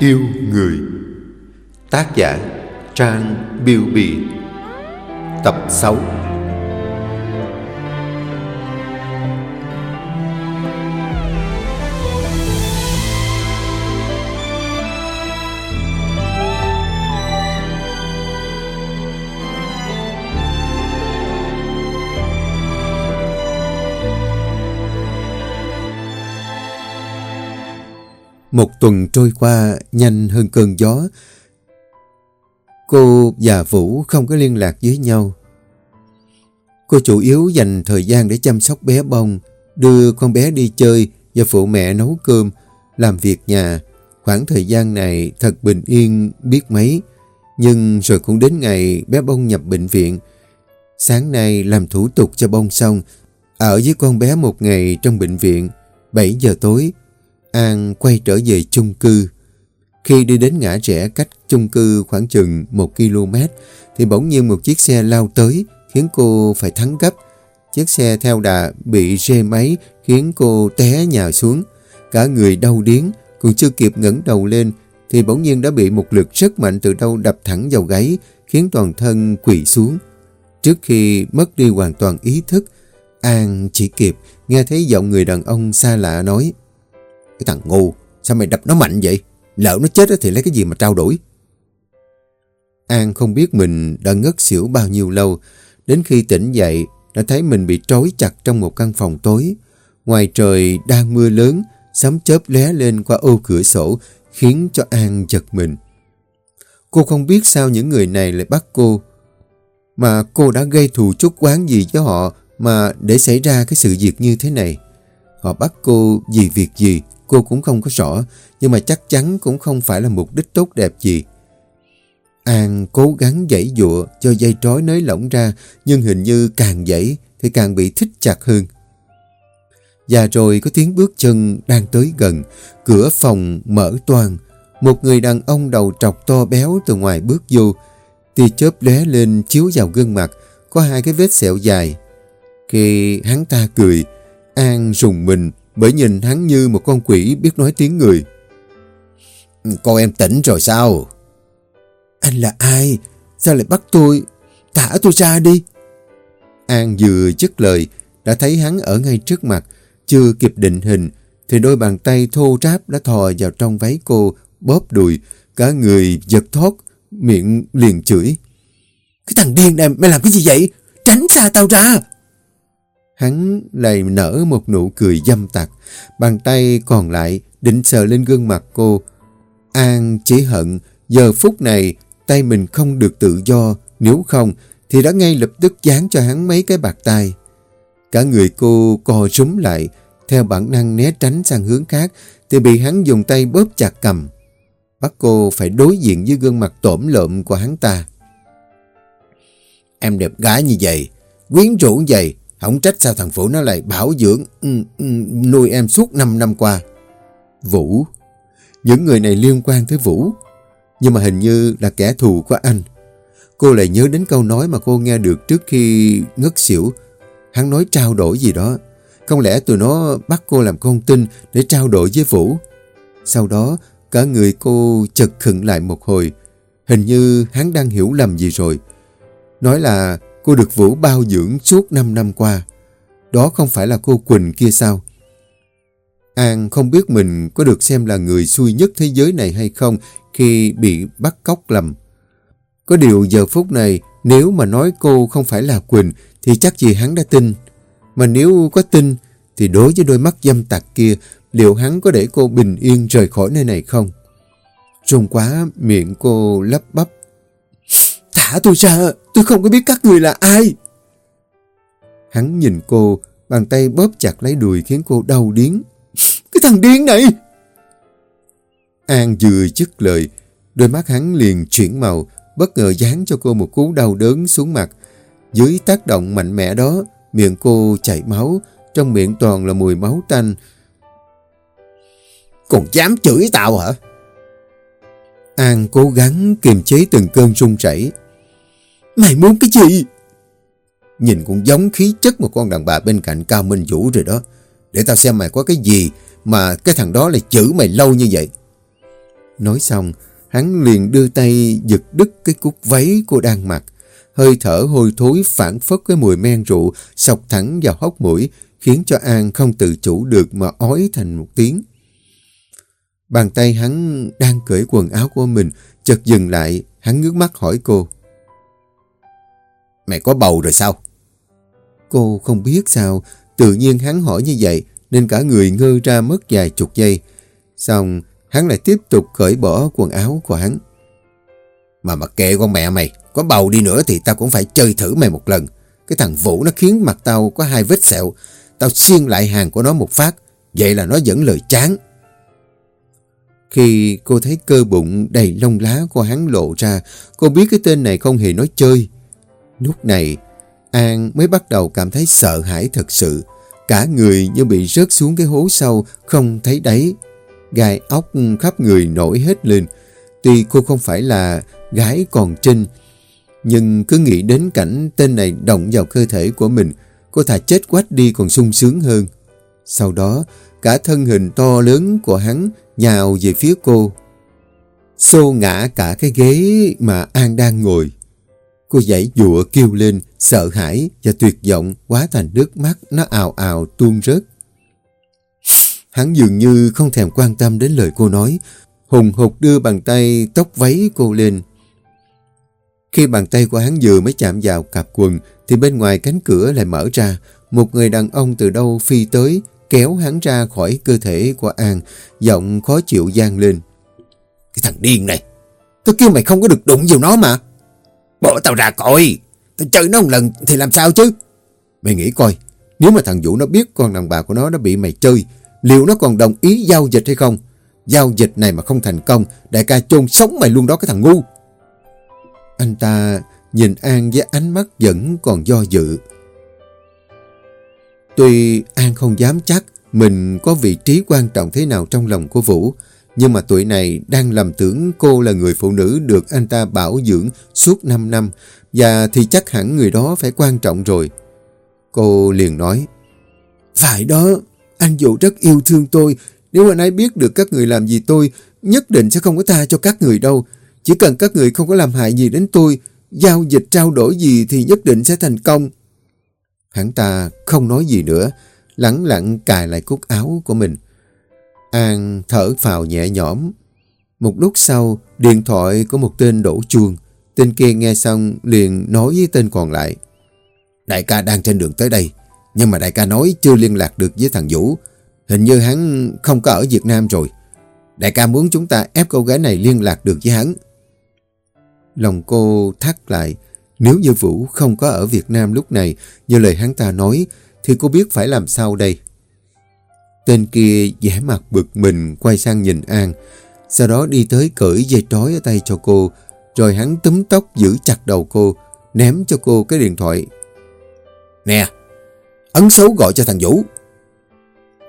yêu người. Tác giả Trang Biêu Bì. Tập 6 tuần trôi qua nhanh hơn cơn gió. Cô và Vũ không có liên lạc với nhau. Cô chủ yếu dành thời gian để chăm sóc bé bông, đưa con bé đi chơi và phụ mẹ nấu cơm, làm việc nhà. Khoảng thời gian này thật bình yên biết mấy. Nhưng rồi cũng đến ngày bé bông nhập bệnh viện. Sáng nay làm thủ tục cho bông xong, ở với con bé một ngày trong bệnh viện. 7 giờ tối, An quay trở về chung cư. Khi đi đến ngã rẽ cách chung cư khoảng chừng 1 km thì bỗng nhiên một chiếc xe lao tới khiến cô phải thắng gấp. Chiếc xe theo đà bị rê máy khiến cô té nhào xuống. Cả người đau điếng, còn chưa kịp ngẩng đầu lên thì bỗng nhiên đã bị một lực rất mạnh từ đâu đập thẳng vào gáy khiến toàn thân quỵ xuống. Trước khi mất đi hoàn toàn ý thức, An chỉ kịp nghe thấy giọng người đàn ông xa lạ nói cái thằng ngu, sao mày đập nó mạnh vậy? Lỡ nó chết thì lấy cái gì mà trao đổi? An không biết mình đã ngất xỉu bao nhiêu lâu. Đến khi tỉnh dậy, đã thấy mình bị trói chặt trong một căn phòng tối. Ngoài trời đang mưa lớn, sấm chớp lé lên qua ô cửa sổ, khiến cho An giật mình. Cô không biết sao những người này lại bắt cô. Mà cô đã gây thù chút quán gì cho họ mà để xảy ra cái sự việc như thế này. Họ bắt cô vì việc gì Cô cũng không có rõ, nhưng mà chắc chắn cũng không phải là mục đích tốt đẹp gì. An cố gắng dãy dụa cho dây trói nới lỏng ra, nhưng hình như càng dãy thì càng bị thích chặt hơn. Và rồi có tiếng bước chân đang tới gần, cửa phòng mở toang. Một người đàn ông đầu trọc to béo từ ngoài bước vô, tia chớp lóe lên chiếu vào gương mặt, có hai cái vết sẹo dài. Khi hắn ta cười, An rùng mình bởi nhìn hắn như một con quỷ biết nói tiếng người. Cô em tỉnh rồi sao? Anh là ai? Sao lại bắt tôi? Thả tôi ra đi. An vừa dứt lời, đã thấy hắn ở ngay trước mặt, chưa kịp định hình, thì đôi bàn tay thô ráp đã thò vào trong váy cô, bóp đùi, cả người giật thoát, miệng liền chửi. Cái thằng điên này, mày làm cái gì vậy? Tránh xa tao ra! Hắn lại nở một nụ cười dâm tặc. Bàn tay còn lại định sờ lên gương mặt cô. An chỉ hận giờ phút này tay mình không được tự do. Nếu không thì đã ngay lập tức dán cho hắn mấy cái bạc tay. Cả người cô co rúm lại. Theo bản năng né tránh sang hướng khác thì bị hắn dùng tay bóp chặt cầm. Bắt cô phải đối diện với gương mặt tổm lợm của hắn ta. Em đẹp gái như vậy, quyến rũ như vậy, không trách sao thằng vũ nó lại bảo dưỡng ừ, ừ, nuôi em suốt 5 năm qua. Vũ. Những người này liên quan tới Vũ. Nhưng mà hình như là kẻ thù của anh. Cô lại nhớ đến câu nói mà cô nghe được trước khi ngất xỉu. Hắn nói trao đổi gì đó. Không lẽ tụi nó bắt cô làm con tin để trao đổi với Vũ. Sau đó, cả người cô chật khựng lại một hồi. Hình như hắn đang hiểu lầm gì rồi. Nói là Cô được Vũ bao dưỡng suốt 5 năm qua. Đó không phải là cô Quỳnh kia sao? An không biết mình có được xem là người xui nhất thế giới này hay không khi bị bắt cóc lầm. Có điều giờ phút này, nếu mà nói cô không phải là Quỳnh, thì chắc gì hắn đã tin. Mà nếu có tin, thì đối với đôi mắt dâm tạc kia, liệu hắn có để cô bình yên rời khỏi nơi này không? Trông quá miệng cô lắp bắp Thả tôi ra, tôi không có biết các người là ai. Hắn nhìn cô, bàn tay bóp chặt lấy đùi khiến cô đau điến. Cái thằng điên này! An vừa dứt lời, đôi mắt hắn liền chuyển màu, bất ngờ dán cho cô một cú đau đớn xuống mặt. Dưới tác động mạnh mẽ đó, miệng cô chảy máu, trong miệng toàn là mùi máu tanh. Còn dám chửi tao hả? An cố gắng kiềm chế từng cơn run rẩy. Mày muốn cái gì? Nhìn cũng giống khí chất một con đàn bà bên cạnh Cao Minh Vũ rồi đó. Để tao xem mày có cái gì mà cái thằng đó lại chữ mày lâu như vậy. Nói xong, hắn liền đưa tay giật đứt cái cúc váy cô đang mặc. Hơi thở hôi thối phản phất cái mùi men rượu sọc thẳng vào hốc mũi, khiến cho An không tự chủ được mà ói thành một tiếng. Bàn tay hắn đang cởi quần áo của mình, chợt dừng lại, hắn ngước mắt hỏi cô. Mẹ có bầu rồi sao? Cô không biết sao, tự nhiên hắn hỏi như vậy, nên cả người ngơ ra mất vài chục giây. Xong, hắn lại tiếp tục cởi bỏ quần áo của hắn. Mà mặc kệ con mẹ mày, có bầu đi nữa thì tao cũng phải chơi thử mày một lần. Cái thằng Vũ nó khiến mặt tao có hai vết sẹo, tao xiên lại hàng của nó một phát, vậy là nó vẫn lời chán. Khi cô thấy cơ bụng đầy lông lá của hắn lộ ra, cô biết cái tên này không hề nói chơi. Lúc này, An mới bắt đầu cảm thấy sợ hãi thật sự. Cả người như bị rớt xuống cái hố sâu, không thấy đáy. Gai ốc khắp người nổi hết lên. Tuy cô không phải là gái còn trinh, nhưng cứ nghĩ đến cảnh tên này động vào cơ thể của mình, cô thà chết quách đi còn sung sướng hơn. Sau đó, cả thân hình to lớn của hắn nhào về phía cô. Xô ngã cả cái ghế mà An đang ngồi. Cô dãy dụa kêu lên, sợ hãi và tuyệt vọng quá thành nước mắt nó ào ào tuôn rớt. Hắn dường như không thèm quan tâm đến lời cô nói, hùng hục đưa bàn tay tóc váy cô lên. Khi bàn tay của hắn vừa mới chạm vào cặp quần thì bên ngoài cánh cửa lại mở ra, một người đàn ông từ đâu phi tới, kéo hắn ra khỏi cơ thể của An, giọng khó chịu gian lên. Cái thằng điên này, tôi kêu mày không có được đụng vào nó mà. Bỏ tao ra coi, tao chơi nó một lần thì làm sao chứ? Mày nghĩ coi, nếu mà thằng Vũ nó biết con đàn bà của nó đã bị mày chơi, liệu nó còn đồng ý giao dịch hay không? Giao dịch này mà không thành công, đại ca chôn sống mày luôn đó cái thằng ngu. Anh ta nhìn An với ánh mắt vẫn còn do dự. Tuy An không dám chắc mình có vị trí quan trọng thế nào trong lòng của Vũ, nhưng mà tuổi này đang làm tưởng cô là người phụ nữ được anh ta bảo dưỡng suốt 5 năm, và thì chắc hẳn người đó phải quan trọng rồi. Cô liền nói, Phải đó, anh Vũ rất yêu thương tôi, nếu anh ấy biết được các người làm gì tôi, nhất định sẽ không có tha cho các người đâu. Chỉ cần các người không có làm hại gì đến tôi, giao dịch trao đổi gì thì nhất định sẽ thành công. Hắn ta không nói gì nữa, lẳng lặng cài lại cúc áo của mình. An thở phào nhẹ nhõm. Một lúc sau, điện thoại của một tên đổ chuông. Tên kia nghe xong liền nói với tên còn lại. Đại ca đang trên đường tới đây, nhưng mà đại ca nói chưa liên lạc được với thằng Vũ. Hình như hắn không có ở Việt Nam rồi. Đại ca muốn chúng ta ép cô gái này liên lạc được với hắn. Lòng cô thắt lại, nếu như Vũ không có ở Việt Nam lúc này, như lời hắn ta nói, thì cô biết phải làm sao đây. Tên kia vẻ mặt bực mình quay sang nhìn An, sau đó đi tới cởi dây trói ở tay cho cô, rồi hắn túm tóc giữ chặt đầu cô, ném cho cô cái điện thoại. Nè, ấn số gọi cho thằng Vũ.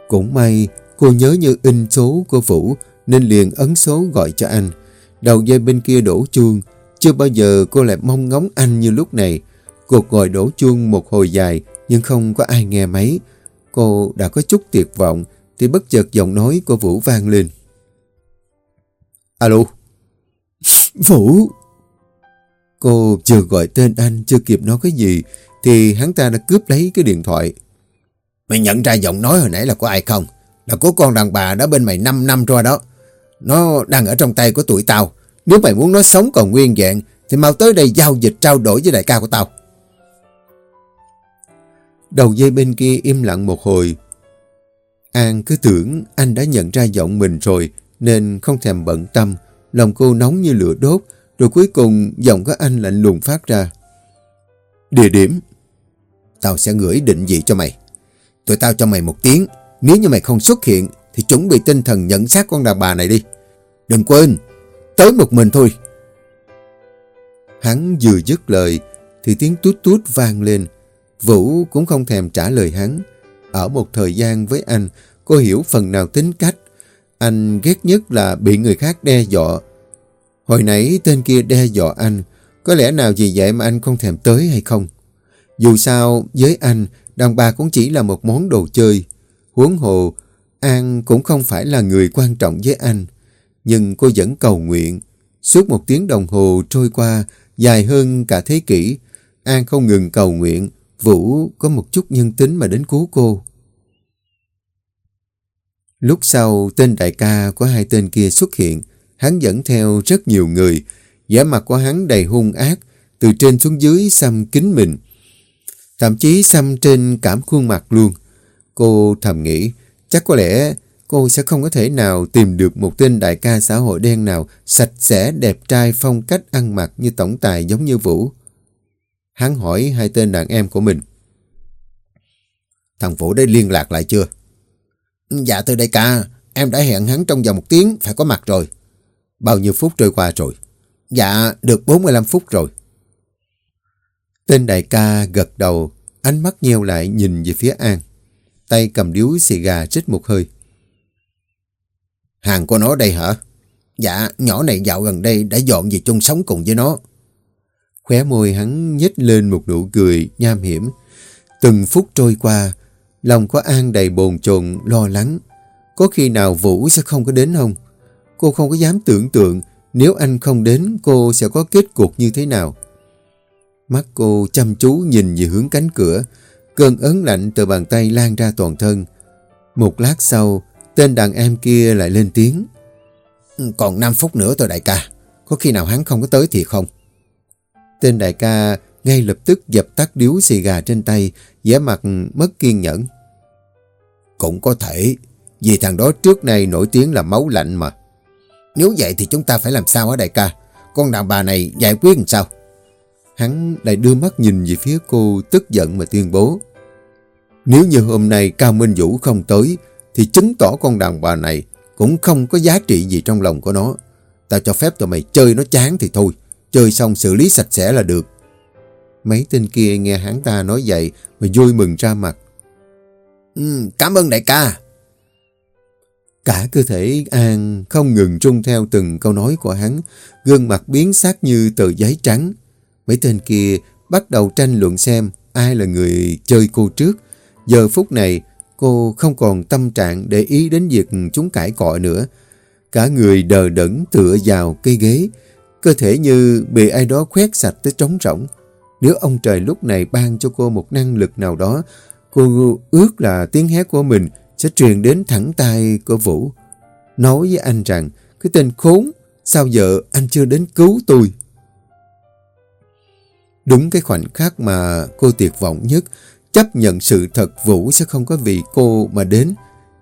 Cũng may cô nhớ như in số của Vũ nên liền ấn số gọi cho anh. Đầu dây bên kia đổ chuông, chưa bao giờ cô lại mong ngóng anh như lúc này. Cuộc gọi đổ chuông một hồi dài nhưng không có ai nghe máy. Cô đã có chút tuyệt vọng thì bất chợt giọng nói của Vũ vang lên. Alo? Vũ! Cô chưa gọi tên anh, chưa kịp nói cái gì thì hắn ta đã cướp lấy cái điện thoại. Mày nhận ra giọng nói hồi nãy là của ai không? Là của con đàn bà đó bên mày 5 năm rồi đó. Nó đang ở trong tay của tụi tao. Nếu mày muốn nó sống còn nguyên vẹn thì mau tới đây giao dịch trao đổi với đại ca của tao. Đầu dây bên kia im lặng một hồi. An cứ tưởng anh đã nhận ra giọng mình rồi nên không thèm bận tâm. Lòng cô nóng như lửa đốt rồi cuối cùng giọng của anh lạnh lùng phát ra. Địa điểm Tao sẽ gửi định vị cho mày. Tụi tao cho mày một tiếng. Nếu như mày không xuất hiện thì chuẩn bị tinh thần nhận xác con đàn bà này đi. Đừng quên, tới một mình thôi. Hắn vừa dứt lời thì tiếng tút tút vang lên. Vũ cũng không thèm trả lời hắn. Ở một thời gian với anh, cô hiểu phần nào tính cách. Anh ghét nhất là bị người khác đe dọa. Hồi nãy tên kia đe dọa anh. Có lẽ nào vì vậy mà anh không thèm tới hay không? Dù sao, với anh, đàn bà cũng chỉ là một món đồ chơi. Huống hồ, An cũng không phải là người quan trọng với anh. Nhưng cô vẫn cầu nguyện. Suốt một tiếng đồng hồ trôi qua, dài hơn cả thế kỷ, An không ngừng cầu nguyện, Vũ có một chút nhân tính mà đến cứu cô. Lúc sau, tên đại ca của hai tên kia xuất hiện, hắn dẫn theo rất nhiều người, vẻ mặt của hắn đầy hung ác, từ trên xuống dưới xăm kính mình. Thậm chí xăm trên cảm khuôn mặt luôn. Cô thầm nghĩ, chắc có lẽ cô sẽ không có thể nào tìm được một tên đại ca xã hội đen nào sạch sẽ, đẹp trai, phong cách ăn mặc như tổng tài giống như Vũ. Hắn hỏi hai tên đàn em của mình. Thằng Vũ đã liên lạc lại chưa? Dạ thưa đại ca, em đã hẹn hắn trong vòng một tiếng phải có mặt rồi. Bao nhiêu phút trôi qua rồi? Dạ, được 45 phút rồi. Tên đại ca gật đầu, ánh mắt nheo lại nhìn về phía An. Tay cầm điếu xì gà trích một hơi. Hàng của nó đây hả? Dạ, nhỏ này dạo gần đây đã dọn về chung sống cùng với nó. Khóe môi hắn nhếch lên một nụ cười nham hiểm. Từng phút trôi qua, lòng của An đầy bồn chồn lo lắng. Có khi nào Vũ sẽ không có đến không? Cô không có dám tưởng tượng nếu anh không đến cô sẽ có kết cục như thế nào. Mắt cô chăm chú nhìn về hướng cánh cửa, cơn ớn lạnh từ bàn tay lan ra toàn thân. Một lát sau, tên đàn em kia lại lên tiếng. Ừ, còn 5 phút nữa thôi đại ca, có khi nào hắn không có tới thì không? Tên đại ca ngay lập tức dập tắt điếu xì gà trên tay, vẻ mặt mất kiên nhẫn. Cũng có thể, vì thằng đó trước nay nổi tiếng là máu lạnh mà. Nếu vậy thì chúng ta phải làm sao hả đại ca? Con đàn bà này giải quyết làm sao? Hắn lại đưa mắt nhìn về phía cô tức giận mà tuyên bố. Nếu như hôm nay Cao Minh Vũ không tới, thì chứng tỏ con đàn bà này cũng không có giá trị gì trong lòng của nó. Tao cho phép tụi mày chơi nó chán thì thôi, chơi xong xử lý sạch sẽ là được. Mấy tên kia nghe hắn ta nói vậy mà vui mừng ra mặt. Ừ, cảm ơn đại ca. Cả cơ thể An không ngừng trung theo từng câu nói của hắn, gương mặt biến sắc như tờ giấy trắng. Mấy tên kia bắt đầu tranh luận xem ai là người chơi cô trước. Giờ phút này, cô không còn tâm trạng để ý đến việc chúng cãi cọ nữa. Cả người đờ đẫn tựa vào cây ghế, cơ thể như bị ai đó khoét sạch tới trống rỗng. Nếu ông trời lúc này ban cho cô một năng lực nào đó, cô ước là tiếng hét của mình sẽ truyền đến thẳng tay của Vũ. Nói với anh rằng, cái tên khốn, sao giờ anh chưa đến cứu tôi? Đúng cái khoảnh khắc mà cô tuyệt vọng nhất, chấp nhận sự thật Vũ sẽ không có vì cô mà đến,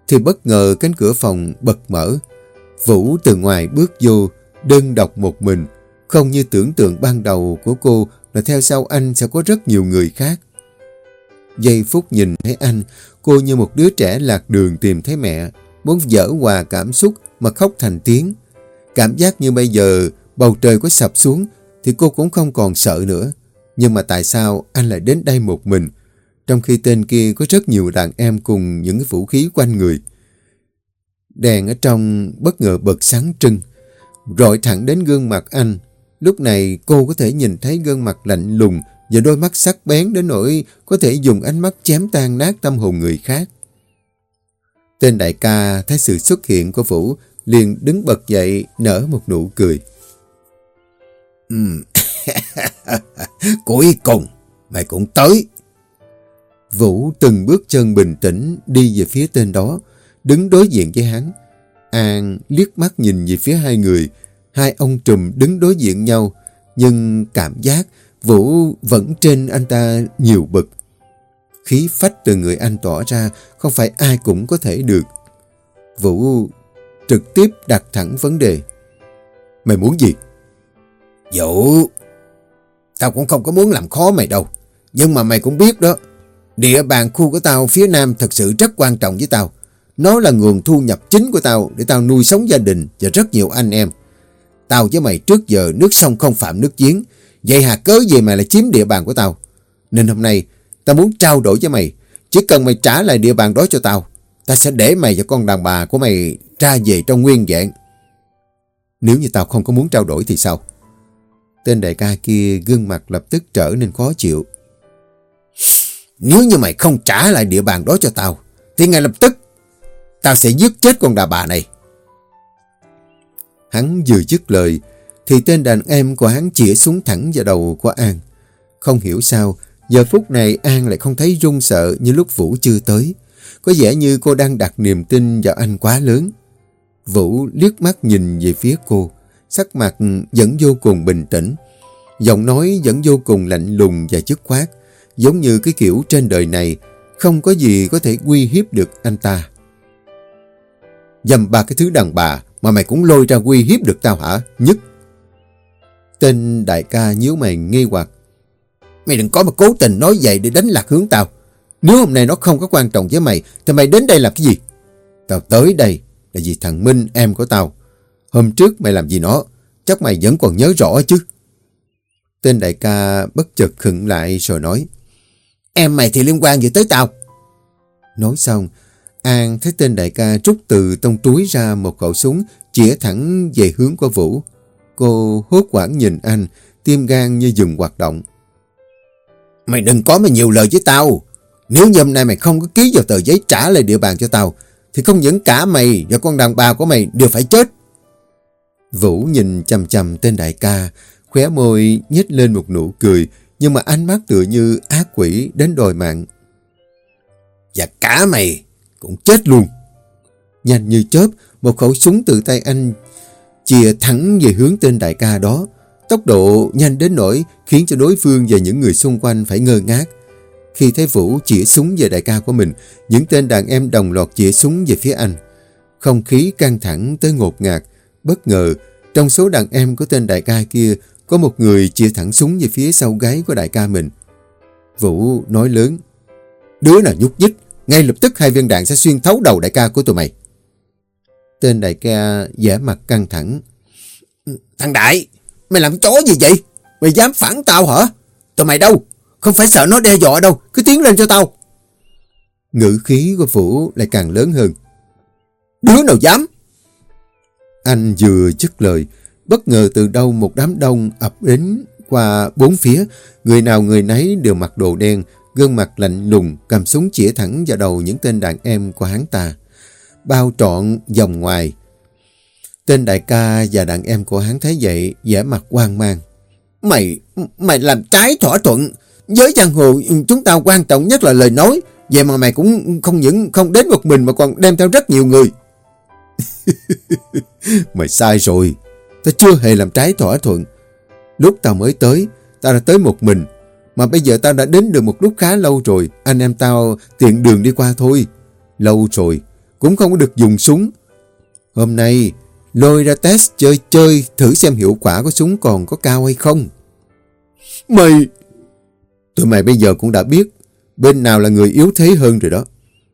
thì bất ngờ cánh cửa phòng bật mở. Vũ từ ngoài bước vô, đơn độc một mình, không như tưởng tượng ban đầu của cô là theo sau anh sẽ có rất nhiều người khác. Giây phút nhìn thấy anh, cô như một đứa trẻ lạc đường tìm thấy mẹ, muốn dở hòa cảm xúc mà khóc thành tiếng. Cảm giác như bây giờ bầu trời có sập xuống thì cô cũng không còn sợ nữa. Nhưng mà tại sao anh lại đến đây một mình, trong khi tên kia có rất nhiều đàn em cùng những vũ khí quanh người. Đèn ở trong bất ngờ bật sáng trưng, rọi thẳng đến gương mặt anh. Lúc này cô có thể nhìn thấy gương mặt lạnh lùng và đôi mắt sắc bén đến nỗi có thể dùng ánh mắt chém tan nát tâm hồn người khác. Tên đại ca thấy sự xuất hiện của Vũ liền đứng bật dậy nở một nụ cười. Cuối cùng, mày cũng tới. Vũ từng bước chân bình tĩnh đi về phía tên đó, đứng đối diện với hắn. An liếc mắt nhìn về phía hai người, hai ông trùm đứng đối diện nhau, nhưng cảm giác Vũ vẫn trên anh ta nhiều bực. Khí phách từ người anh tỏ ra không phải ai cũng có thể được. Vũ trực tiếp đặt thẳng vấn đề. Mày muốn gì? Vũ, tao cũng không có muốn làm khó mày đâu. Nhưng mà mày cũng biết đó, địa bàn khu của tao phía nam thật sự rất quan trọng với tao. Nó là nguồn thu nhập chính của tao để tao nuôi sống gia đình và rất nhiều anh em. Tao với mày trước giờ nước sông không phạm nước giếng, Vậy hà cớ gì mày lại chiếm địa bàn của tao? Nên hôm nay, tao muốn trao đổi với mày. Chỉ cần mày trả lại địa bàn đó cho tao, tao sẽ để mày và con đàn bà của mày ra về trong nguyên dạng. Nếu như tao không có muốn trao đổi thì sao? Tên đại ca kia gương mặt lập tức trở nên khó chịu. Nếu như mày không trả lại địa bàn đó cho tao, thì ngay lập tức tao sẽ giết chết con đà bà này. Hắn vừa dứt lời, thì tên đàn em của hắn chĩa súng thẳng vào đầu của An. Không hiểu sao, giờ phút này An lại không thấy run sợ như lúc Vũ chưa tới. Có vẻ như cô đang đặt niềm tin vào anh quá lớn. Vũ liếc mắt nhìn về phía cô, sắc mặt vẫn vô cùng bình tĩnh. Giọng nói vẫn vô cùng lạnh lùng và dứt khoát, giống như cái kiểu trên đời này không có gì có thể uy hiếp được anh ta. Dầm ba cái thứ đàn bà mà mày cũng lôi ra uy hiếp được tao hả? Nhất. Tên đại ca nhíu mày nghi hoặc. Mày đừng có mà cố tình nói vậy để đánh lạc hướng tao. Nếu hôm nay nó không có quan trọng với mày thì mày đến đây làm cái gì? Tao tới đây là vì thằng Minh em của tao. Hôm trước mày làm gì nó? Chắc mày vẫn còn nhớ rõ chứ. Tên đại ca bất chợt khựng lại rồi nói. Em mày thì liên quan gì tới tao? Nói xong, An thấy tên đại ca rút từ trong túi ra một khẩu súng chĩa thẳng về hướng của Vũ. Cô hốt quảng nhìn anh, tim gan như dừng hoạt động. Mày đừng có mà nhiều lời với tao. Nếu như hôm nay mày không có ký vào tờ giấy trả lại địa bàn cho tao, thì không những cả mày và con đàn bà của mày đều phải chết. Vũ nhìn chầm chầm tên đại ca, khóe môi nhếch lên một nụ cười, nhưng mà ánh mắt tựa như ác quỷ đến đòi mạng. Và cả mày cũng chết luôn. Nhanh như chớp, một khẩu súng từ tay anh chìa thẳng về hướng tên đại ca đó. Tốc độ nhanh đến nỗi khiến cho đối phương và những người xung quanh phải ngơ ngác. Khi thấy Vũ chỉa súng về đại ca của mình, những tên đàn em đồng loạt chỉa súng về phía anh. Không khí căng thẳng tới ngột ngạt. Bất ngờ, trong số đàn em của tên đại ca kia, có một người chỉa thẳng súng về phía sau gáy của đại ca mình. Vũ nói lớn, Đứa nào nhúc nhích, ngay lập tức hai viên đạn sẽ xuyên thấu đầu đại ca của tụi mày. Tên đại ca vẻ mặt căng thẳng. Thằng Đại, mày làm chó gì vậy? Mày dám phản tao hả? Tụi mày đâu? Không phải sợ nó đe dọa đâu, cứ tiến lên cho tao. Ngữ khí của Vũ lại càng lớn hơn. Đứa nào dám? Anh vừa dứt lời, bất ngờ từ đâu một đám đông ập đến qua bốn phía. Người nào người nấy đều mặc đồ đen, gương mặt lạnh lùng, cầm súng chĩa thẳng vào đầu những tên đàn em của hắn ta. Bao trọn vòng ngoài. Tên đại ca và đàn em của hắn thấy vậy, vẻ mặt hoang mang. Mày, mày làm trái thỏa thuận. Với giang hồ chúng ta quan trọng nhất là lời nói. Vậy mà mày cũng không những không đến một mình mà còn đem theo rất nhiều người. mày sai rồi. Tao chưa hề làm trái thỏa thuận. Lúc tao mới tới, tao đã tới một mình. Mà bây giờ tao đã đến được một lúc khá lâu rồi. Anh em tao tiện đường đi qua thôi. Lâu rồi, cũng không có được dùng súng. Hôm nay, lôi ra test chơi chơi thử xem hiệu quả của súng còn có cao hay không. Mày... Tụi mày bây giờ cũng đã biết bên nào là người yếu thế hơn rồi đó.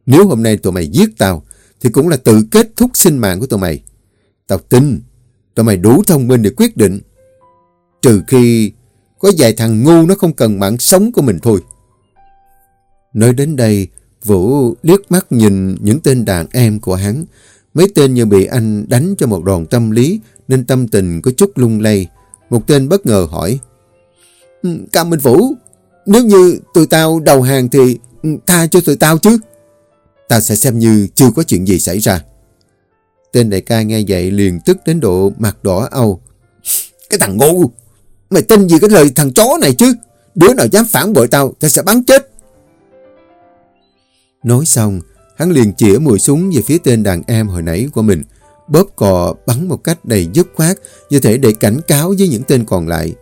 Nếu hôm nay tụi mày giết tao thì cũng là tự kết thúc sinh mạng của tụi mày. Tao tin tụi mày đủ thông minh để quyết định. Trừ khi có vài thằng ngu nó không cần mạng sống của mình thôi. Nói đến đây, Vũ liếc mắt nhìn những tên đàn em của hắn. Mấy tên như bị anh đánh cho một đòn tâm lý nên tâm tình có chút lung lay. Một tên bất ngờ hỏi. Ừ, Cam Minh Vũ, nếu như tụi tao đầu hàng thì ừ, tha cho tụi tao chứ. Tao sẽ xem như chưa có chuyện gì xảy ra. Tên đại ca nghe vậy liền tức đến độ mặt đỏ âu. Cái thằng ngu! Mày tin gì cái lời thằng chó này chứ? Đứa nào dám phản bội tao, tao sẽ bắn chết. Nói xong, hắn liền chỉa mùi súng về phía tên đàn em hồi nãy của mình. Bóp cò bắn một cách đầy dứt khoát, như thể để cảnh cáo với những tên còn lại.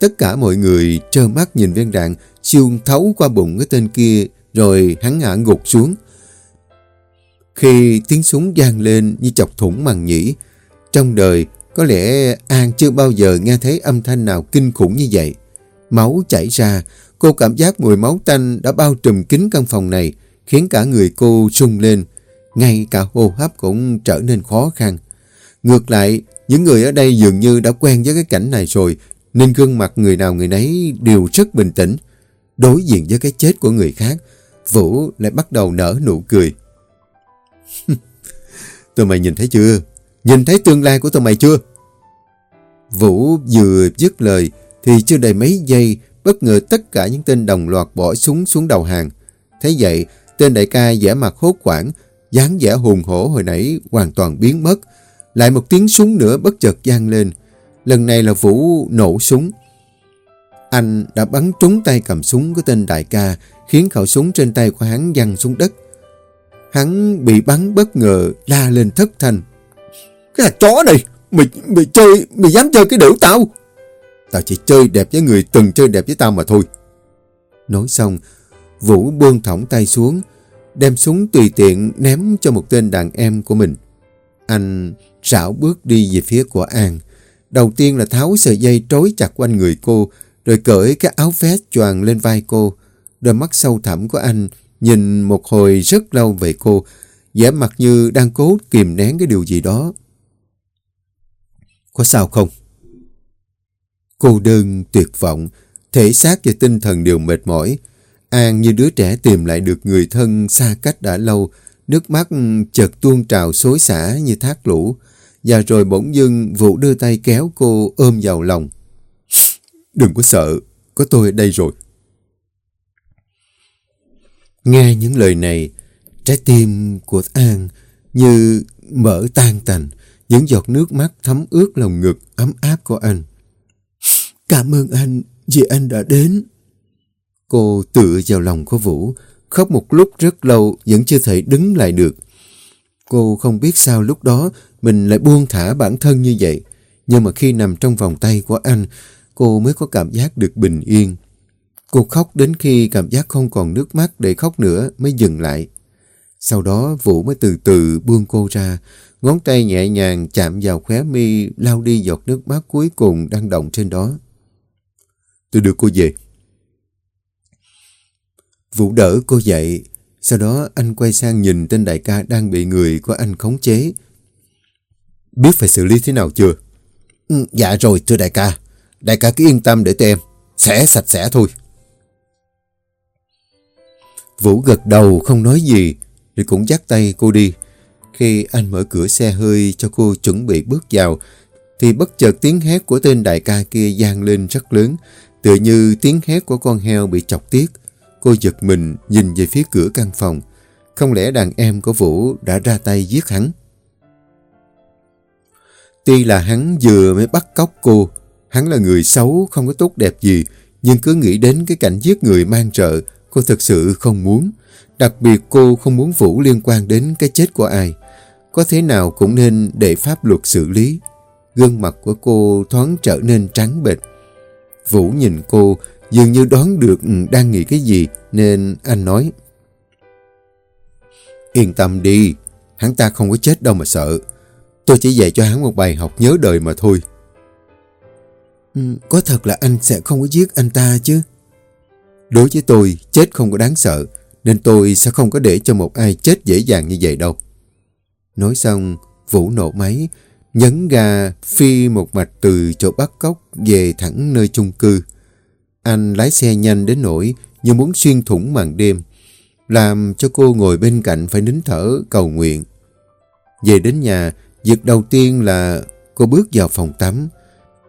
Tất cả mọi người trơ mắt nhìn viên đạn xuyên thấu qua bụng cái tên kia, rồi hắn ngã gục xuống. Khi tiếng súng gian lên như chọc thủng màng nhĩ, trong đời có lẽ An chưa bao giờ nghe thấy âm thanh nào kinh khủng như vậy. Máu chảy ra, cô cảm giác mùi máu tanh đã bao trùm kín căn phòng này, khiến cả người cô sung lên. Ngay cả hô hấp cũng trở nên khó khăn. Ngược lại, những người ở đây dường như đã quen với cái cảnh này rồi, nên gương mặt người nào người nấy đều rất bình tĩnh. Đối diện với cái chết của người khác, Vũ lại bắt đầu nở nụ cười. tụi mày nhìn thấy chưa? Nhìn thấy tương lai của tụi mày chưa? Vũ vừa dứt lời thì chưa đầy mấy giây bất ngờ tất cả những tên đồng loạt bỏ súng xuống đầu hàng. Thế vậy, tên đại ca vẻ mặt hốt quảng, dáng vẻ hùng hổ hồi nãy hoàn toàn biến mất. Lại một tiếng súng nữa bất chợt gian lên. Lần này là Vũ nổ súng. Anh đã bắn trúng tay cầm súng của tên đại ca, khiến khẩu súng trên tay của hắn văng xuống đất. Hắn bị bắn bất ngờ, la lên thất thanh. Cái thằng chó này, mày, mày chơi, mày dám chơi cái đểu tao. Tao chỉ chơi đẹp với người từng chơi đẹp với tao mà thôi. Nói xong, Vũ buông thõng tay xuống, đem súng tùy tiện ném cho một tên đàn em của mình. Anh rảo bước đi về phía của An. Đầu tiên là tháo sợi dây trói chặt quanh người cô, rồi cởi cái áo vest choàng lên vai cô. Đôi mắt sâu thẳm của anh nhìn một hồi rất lâu về cô, vẻ mặt như đang cố kìm nén cái điều gì đó. Có sao không? Cô đơn, tuyệt vọng, thể xác và tinh thần đều mệt mỏi. An như đứa trẻ tìm lại được người thân xa cách đã lâu, nước mắt chợt tuôn trào xối xả như thác lũ. Và rồi bỗng dưng Vũ đưa tay kéo cô ôm vào lòng. Đừng có sợ, có tôi ở đây rồi. Nghe những lời này, trái tim của An như mở tan tành, những giọt nước mắt thấm ướt lòng ngực ấm áp của anh. Cảm ơn anh vì anh đã đến. Cô tựa vào lòng của Vũ, khóc một lúc rất lâu vẫn chưa thể đứng lại được. Cô không biết sao lúc đó mình lại buông thả bản thân như vậy. Nhưng mà khi nằm trong vòng tay của anh, cô mới có cảm giác được bình yên. Cô khóc đến khi cảm giác không còn nước mắt để khóc nữa mới dừng lại. Sau đó Vũ mới từ từ buông cô ra, ngón tay nhẹ nhàng chạm vào khóe mi lau đi giọt nước mắt cuối cùng đang động trên đó. Tôi đưa cô về. Vũ đỡ cô dậy, sau đó anh quay sang nhìn tên đại ca đang bị người của anh khống chế. Biết phải xử lý thế nào chưa? Ừ, dạ rồi thưa đại ca. Đại ca cứ yên tâm để tôi em. Sẽ sạch sẽ thôi. Vũ gật đầu không nói gì, rồi cũng dắt tay cô đi. Khi anh mở cửa xe hơi cho cô chuẩn bị bước vào, thì bất chợt tiếng hét của tên đại ca kia gian lên rất lớn, tựa như tiếng hét của con heo bị chọc tiết. Cô giật mình nhìn về phía cửa căn phòng. Không lẽ đàn em của Vũ đã ra tay giết hắn? Tuy là hắn vừa mới bắt cóc cô, hắn là người xấu, không có tốt đẹp gì, nhưng cứ nghĩ đến cái cảnh giết người mang trợ, cô thật sự không muốn. Đặc biệt cô không muốn Vũ liên quan đến cái chết của ai. Có thế nào cũng nên để pháp luật xử lý. Gương mặt của cô thoáng trở nên trắng bệch. Vũ nhìn cô dường như đoán được đang nghĩ cái gì nên anh nói. Yên tâm đi, hắn ta không có chết đâu mà sợ. Tôi chỉ dạy cho hắn một bài học nhớ đời mà thôi. Ừ, có thật là anh sẽ không có giết anh ta chứ? Đối với tôi, chết không có đáng sợ, nên tôi sẽ không có để cho một ai chết dễ dàng như vậy đâu. Nói xong, Vũ nổ máy, nhấn ga phi một mạch từ chỗ bắt cóc về thẳng nơi chung cư. Anh lái xe nhanh đến nỗi như muốn xuyên thủng màn đêm, làm cho cô ngồi bên cạnh phải nín thở cầu nguyện. Về đến nhà, việc đầu tiên là cô bước vào phòng tắm.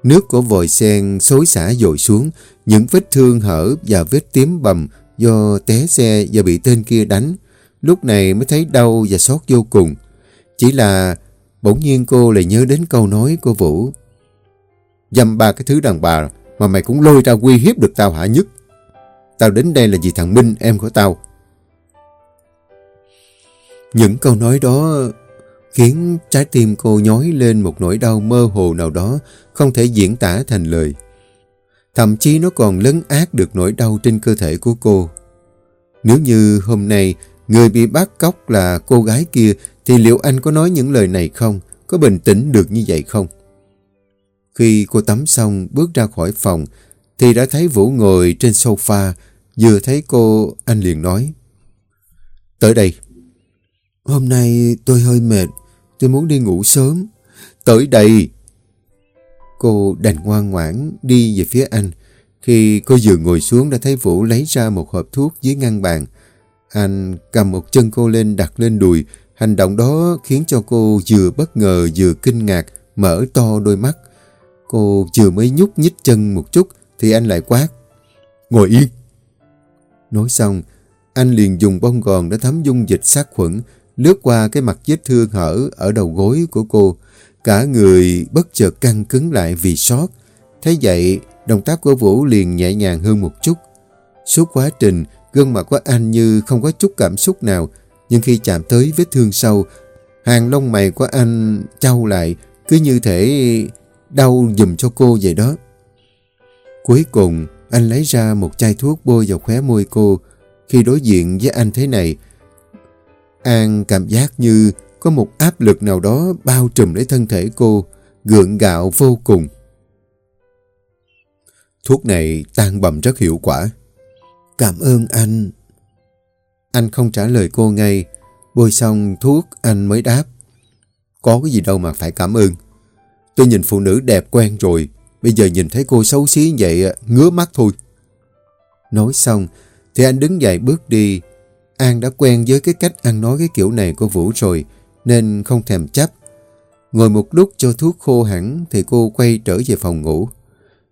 Nước của vòi sen xối xả dội xuống, những vết thương hở và vết tím bầm do té xe và bị tên kia đánh. Lúc này mới thấy đau và xót vô cùng. Chỉ là bỗng nhiên cô lại nhớ đến câu nói của Vũ. Dăm ba cái thứ đàn bà mà mày cũng lôi ra uy hiếp được tao hả nhất. Tao đến đây là vì thằng Minh, em của tao. Những câu nói đó khiến trái tim cô nhói lên một nỗi đau mơ hồ nào đó không thể diễn tả thành lời. Thậm chí nó còn lấn át được nỗi đau trên cơ thể của cô. Nếu như hôm nay người bị bắt cóc là cô gái kia thì liệu anh có nói những lời này không? Có bình tĩnh được như vậy không? Khi cô tắm xong bước ra khỏi phòng thì đã thấy Vũ ngồi trên sofa. Vừa thấy cô, anh liền nói. Tới đây. Hôm nay tôi hơi mệt. Tôi muốn đi ngủ sớm. Tới đây. Cô đành ngoan ngoãn đi về phía anh. Khi cô vừa ngồi xuống đã thấy Vũ lấy ra một hộp thuốc dưới ngăn bàn. Anh cầm một chân cô lên đặt lên đùi. Hành động đó khiến cho cô vừa bất ngờ vừa kinh ngạc, mở to đôi mắt. Cô vừa mới nhúc nhích chân một chút thì anh lại quát. Ngồi yên. Nói xong, anh liền dùng bông gòn đã thấm dung dịch sát khuẩn lướt qua cái mặt vết thương hở ở đầu gối của cô. Cả người bất chợt căng cứng lại vì sót. Thế vậy, động tác của Vũ liền nhẹ nhàng hơn một chút. Suốt quá trình, gương mặt của anh như không có chút cảm xúc nào. Nhưng khi chạm tới vết thương sâu, hàng lông mày của anh trao lại, cứ như thể đau dùm cho cô vậy đó. Cuối cùng, anh lấy ra một chai thuốc bôi vào khóe môi cô. Khi đối diện với anh thế này, An cảm giác như có một áp lực nào đó bao trùm lấy thân thể cô, gượng gạo vô cùng. Thuốc này tan bầm rất hiệu quả. Cảm ơn anh. Anh không trả lời cô ngay. Bôi xong thuốc anh mới đáp. Có cái gì đâu mà phải cảm ơn. Tôi nhìn phụ nữ đẹp quen rồi. Bây giờ nhìn thấy cô xấu xí vậy, ngứa mắt thôi. Nói xong, thì anh đứng dậy bước đi. An đã quen với cái cách ăn nói cái kiểu này của Vũ rồi, nên không thèm chấp. Ngồi một lúc cho thuốc khô hẳn, thì cô quay trở về phòng ngủ.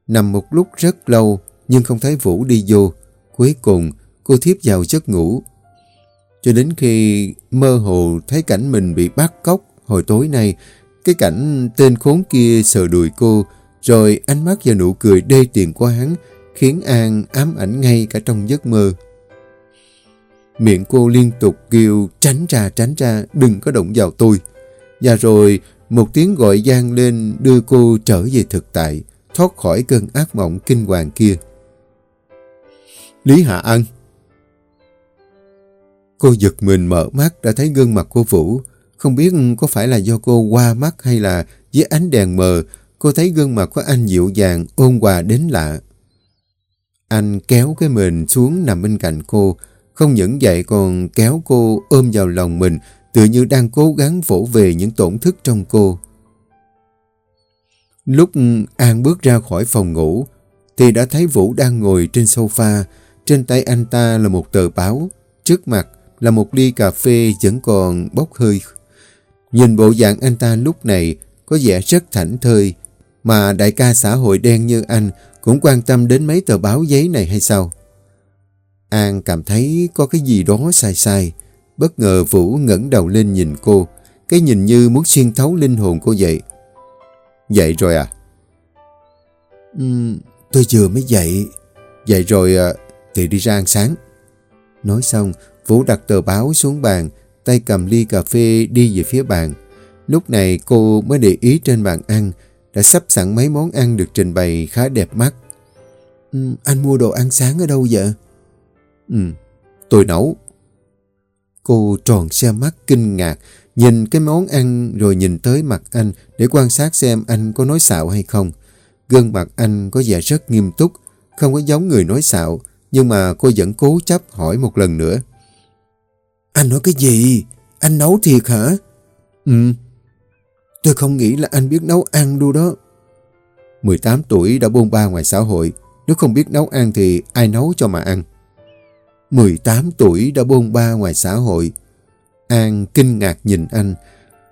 Nằm một lúc rất lâu, nhưng không thấy Vũ đi vô. Cuối cùng, cô thiếp vào giấc ngủ. Cho đến khi mơ hồ thấy cảnh mình bị bắt cóc hồi tối nay, cái cảnh tên khốn kia sờ đùi cô, rồi ánh mắt và nụ cười đê tiện của hắn khiến An ám ảnh ngay cả trong giấc mơ. Miệng cô liên tục kêu tránh ra tránh ra, đừng có động vào tôi. Và rồi một tiếng gọi gian lên đưa cô trở về thực tại, thoát khỏi cơn ác mộng kinh hoàng kia. Lý Hạ An Cô giật mình mở mắt đã thấy gương mặt của Vũ. Không biết có phải là do cô qua mắt hay là dưới ánh đèn mờ, cô thấy gương mặt của anh dịu dàng, ôn hòa đến lạ. Anh kéo cái mình xuống nằm bên cạnh cô, không những vậy còn kéo cô ôm vào lòng mình, tự như đang cố gắng vỗ về những tổn thức trong cô. Lúc An bước ra khỏi phòng ngủ, thì đã thấy Vũ đang ngồi trên sofa, trên tay anh ta là một tờ báo, trước mặt là một ly cà phê vẫn còn bốc hơi. Nhìn bộ dạng anh ta lúc này có vẻ rất thảnh thơi, mà đại ca xã hội đen như anh cũng quan tâm đến mấy tờ báo giấy này hay sao? An cảm thấy có cái gì đó sai sai. Bất ngờ Vũ ngẩng đầu lên nhìn cô, cái nhìn như muốn xuyên thấu linh hồn cô vậy. Dậy rồi à? Uhm, tôi vừa mới dậy. Dậy rồi à, thì đi ra ăn sáng. Nói xong, Vũ đặt tờ báo xuống bàn, tay cầm ly cà phê đi về phía bàn. Lúc này cô mới để ý trên bàn ăn, đã sắp sẵn mấy món ăn được trình bày khá đẹp mắt. Ừ, anh mua đồ ăn sáng ở đâu vậy? Ừ, tôi nấu. Cô tròn xe mắt kinh ngạc, nhìn cái món ăn rồi nhìn tới mặt anh để quan sát xem anh có nói xạo hay không. Gương mặt anh có vẻ rất nghiêm túc, không có giống người nói xạo, nhưng mà cô vẫn cố chấp hỏi một lần nữa. Anh nói cái gì? Anh nấu thiệt hả? Ừ. Tôi không nghĩ là anh biết nấu ăn đâu đó. 18 tuổi đã bôn ba ngoài xã hội. Nếu không biết nấu ăn thì ai nấu cho mà ăn. 18 tuổi đã bôn ba ngoài xã hội. An kinh ngạc nhìn anh.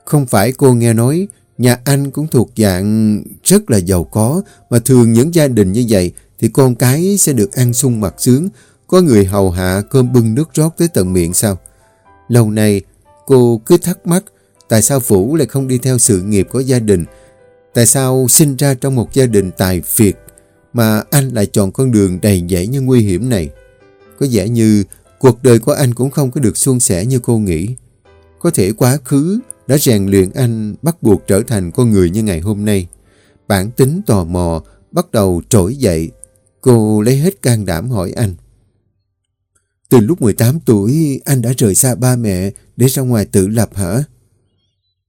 Không phải cô nghe nói, nhà anh cũng thuộc dạng rất là giàu có, mà thường những gia đình như vậy thì con cái sẽ được ăn sung mặt sướng có người hầu hạ cơm bưng nước rót tới tận miệng sao? Lâu nay, cô cứ thắc mắc, tại sao Vũ lại không đi theo sự nghiệp của gia đình tại sao sinh ra trong một gia đình tài phiệt mà anh lại chọn con đường đầy dễ như nguy hiểm này. Có vẻ như cuộc đời của anh cũng không có được suôn sẻ như cô nghĩ. Có thể quá khứ đã rèn luyện anh bắt buộc trở thành con người như ngày hôm nay. Bản tính tò mò bắt đầu trỗi dậy. Cô lấy hết can đảm hỏi anh. Từ lúc 18 tuổi anh đã rời xa ba mẹ để ra ngoài tự lập hả?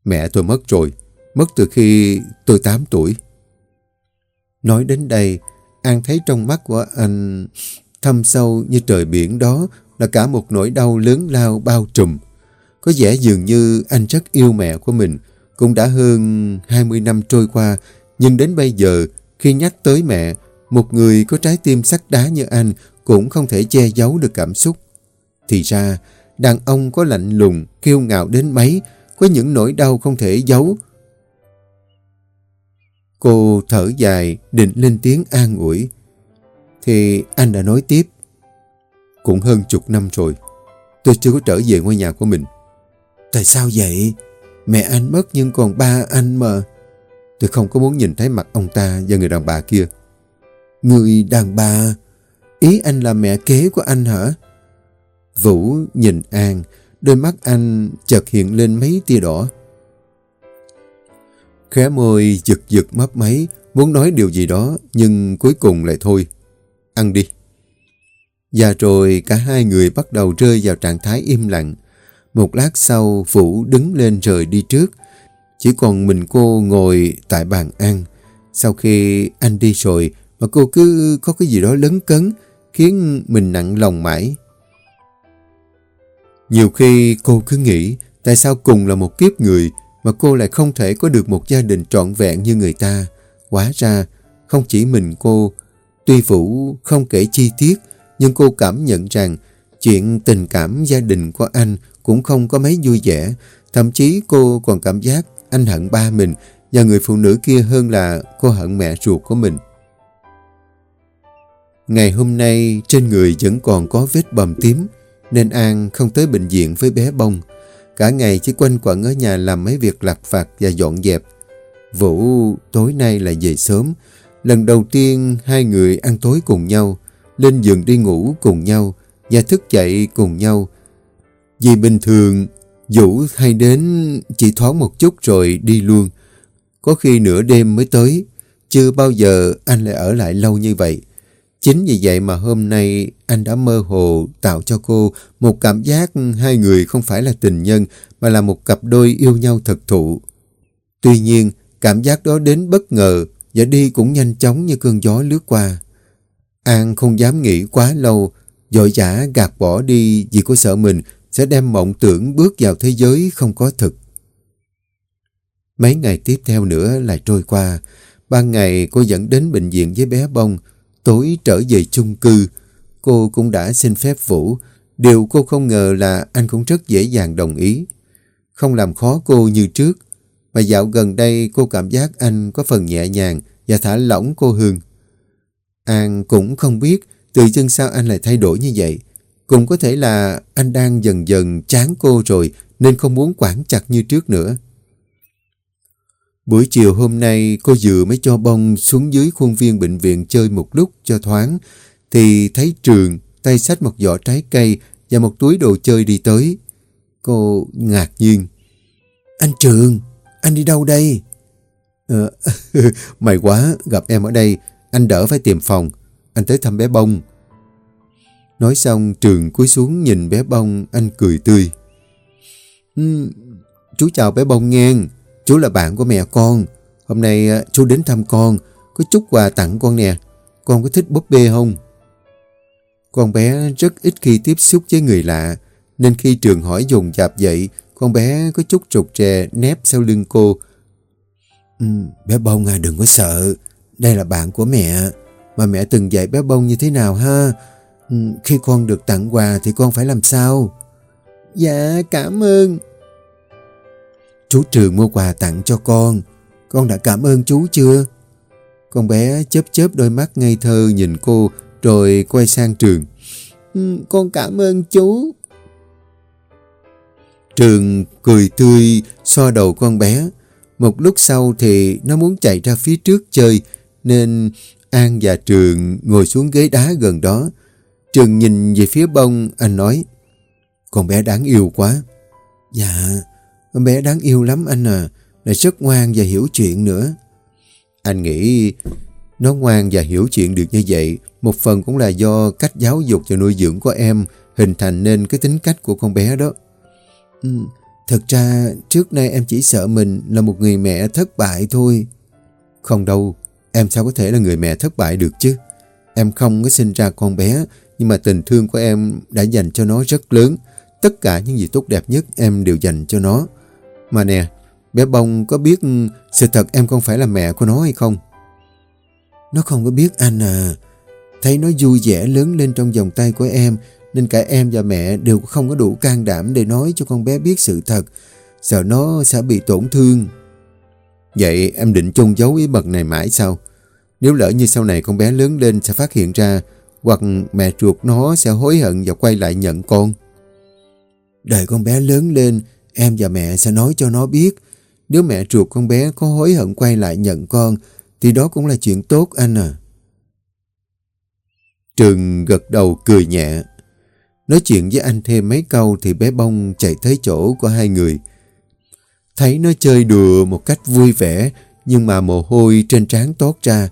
Mẹ tôi mất rồi. Mất từ khi tôi 8 tuổi. Nói đến đây, An thấy trong mắt của anh thâm sâu như trời biển đó là cả một nỗi đau lớn lao bao trùm. Có vẻ dường như anh rất yêu mẹ của mình, cũng đã hơn 20 năm trôi qua, nhưng đến bây giờ, khi nhắc tới mẹ, một người có trái tim sắt đá như anh cũng không thể che giấu được cảm xúc. Thì ra, đàn ông có lạnh lùng, kiêu ngạo đến mấy, có những nỗi đau không thể giấu. Cô thở dài, định lên tiếng an ủi. Thì anh đã nói tiếp. Cũng hơn chục năm rồi, tôi chưa có trở về ngôi nhà của mình. Tại sao vậy? Mẹ anh mất nhưng còn ba anh mà. Tôi không có muốn nhìn thấy mặt ông ta và người đàn bà kia. Người đàn bà? Ý anh là mẹ kế của anh hả? Vũ nhìn An, đôi mắt anh chợt hiện lên mấy tia đỏ. Khóe môi giật giật mấp máy, muốn nói điều gì đó, nhưng cuối cùng lại thôi. Ăn đi. Và rồi cả hai người bắt đầu rơi vào trạng thái im lặng. Một lát sau, Vũ đứng lên rời đi trước. Chỉ còn mình cô ngồi tại bàn ăn. Sau khi anh đi rồi, mà cô cứ có cái gì đó lấn cấn, khiến mình nặng lòng mãi. Nhiều khi cô cứ nghĩ tại sao cùng là một kiếp người mà cô lại không thể có được một gia đình trọn vẹn như người ta. Quá ra, không chỉ mình cô, tuy Vũ không kể chi tiết, nhưng cô cảm nhận rằng chuyện tình cảm gia đình của anh cũng không có mấy vui vẻ. Thậm chí cô còn cảm giác anh hận ba mình và người phụ nữ kia hơn là cô hận mẹ ruột của mình. Ngày hôm nay trên người vẫn còn có vết bầm tím nên An không tới bệnh viện với bé bông. Cả ngày chỉ quanh quẩn ở nhà làm mấy việc lặt vặt và dọn dẹp. Vũ tối nay là về sớm. Lần đầu tiên hai người ăn tối cùng nhau, lên giường đi ngủ cùng nhau và thức dậy cùng nhau. Vì bình thường Vũ hay đến chỉ thoáng một chút rồi đi luôn. Có khi nửa đêm mới tới, chưa bao giờ anh lại ở lại lâu như vậy. Chính vì vậy mà hôm nay anh đã mơ hồ tạo cho cô một cảm giác hai người không phải là tình nhân mà là một cặp đôi yêu nhau thật thụ. Tuy nhiên, cảm giác đó đến bất ngờ và đi cũng nhanh chóng như cơn gió lướt qua. An không dám nghĩ quá lâu, dội dã gạt bỏ đi vì cô sợ mình sẽ đem mộng tưởng bước vào thế giới không có thực. Mấy ngày tiếp theo nữa lại trôi qua. Ban ngày cô dẫn đến bệnh viện với bé bông, Tối trở về chung cư, cô cũng đã xin phép Vũ. Điều cô không ngờ là anh cũng rất dễ dàng đồng ý. Không làm khó cô như trước, mà dạo gần đây cô cảm giác anh có phần nhẹ nhàng và thả lỏng cô Hương. An cũng không biết từ chân sao anh lại thay đổi như vậy. Cũng có thể là anh đang dần dần chán cô rồi nên không muốn quản chặt như trước nữa. Buổi chiều hôm nay cô vừa mới cho bông xuống dưới khuôn viên bệnh viện chơi một lúc cho thoáng thì thấy Trường tay sách một giỏ trái cây và một túi đồ chơi đi tới. Cô ngạc nhiên. Anh Trường, anh đi đâu đây? Ờ, may quá, gặp em ở đây. Anh đỡ phải tìm phòng. Anh tới thăm bé bông. Nói xong Trường cúi xuống nhìn bé bông, anh cười tươi. Ừ, chú chào bé bông nghe. Chú là bạn của mẹ con. Hôm nay à, chú đến thăm con. Có chút quà tặng con nè. Con có thích búp bê không? Con bé rất ít khi tiếp xúc với người lạ. Nên khi trường hỏi dùng dạp dậy, con bé có chút trục trè nép sau lưng cô. Ừ, bé bông à đừng có sợ. Đây là bạn của mẹ. Mà mẹ từng dạy bé bông như thế nào ha? Ừ, khi con được tặng quà thì con phải làm sao? Dạ cảm ơn. Chú Trường mua quà tặng cho con. Con đã cảm ơn chú chưa? Con bé chớp chớp đôi mắt ngây thơ nhìn cô rồi quay sang Trường. Ừ, con cảm ơn chú. Trường cười tươi xoa đầu con bé. Một lúc sau thì nó muốn chạy ra phía trước chơi nên An và Trường ngồi xuống ghế đá gần đó. Trường nhìn về phía bông, anh nói Con bé đáng yêu quá. Dạ, bé đáng yêu lắm anh à, lại rất ngoan và hiểu chuyện nữa. Anh nghĩ nó ngoan và hiểu chuyện được như vậy, một phần cũng là do cách giáo dục và nuôi dưỡng của em hình thành nên cái tính cách của con bé đó. Ừ, thật ra trước nay em chỉ sợ mình là một người mẹ thất bại thôi. Không đâu, em sao có thể là người mẹ thất bại được chứ? Em không có sinh ra con bé, nhưng mà tình thương của em đã dành cho nó rất lớn. Tất cả những gì tốt đẹp nhất em đều dành cho nó. Mà nè, bé bông có biết sự thật em không phải là mẹ của nó hay không? Nó không có biết anh à. Thấy nó vui vẻ lớn lên trong vòng tay của em nên cả em và mẹ đều không có đủ can đảm để nói cho con bé biết sự thật. Sợ nó sẽ bị tổn thương. Vậy em định chôn giấu ý mật này mãi sao? Nếu lỡ như sau này con bé lớn lên sẽ phát hiện ra hoặc mẹ ruột nó sẽ hối hận và quay lại nhận con. Đợi con bé lớn lên Em và mẹ sẽ nói cho nó biết. Nếu mẹ ruột con bé có hối hận quay lại nhận con, thì đó cũng là chuyện tốt anh à. Trường gật đầu cười nhẹ. Nói chuyện với anh thêm mấy câu thì bé bông chạy tới chỗ của hai người. Thấy nó chơi đùa một cách vui vẻ, nhưng mà mồ hôi trên trán tót ra.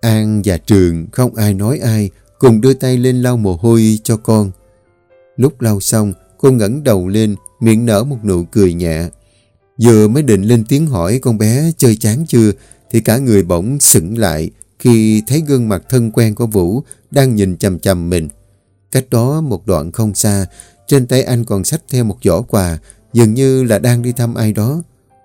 An và Trường không ai nói ai, cùng đưa tay lên lau mồ hôi cho con. Lúc lau xong, cô ngẩng đầu lên, miệng nở một nụ cười nhẹ. Vừa mới định lên tiếng hỏi con bé chơi chán chưa, thì cả người bỗng sững lại khi thấy gương mặt thân quen của Vũ đang nhìn chầm chầm mình. Cách đó một đoạn không xa, trên tay anh còn xách theo một giỏ quà, dường như là đang đi thăm ai đó.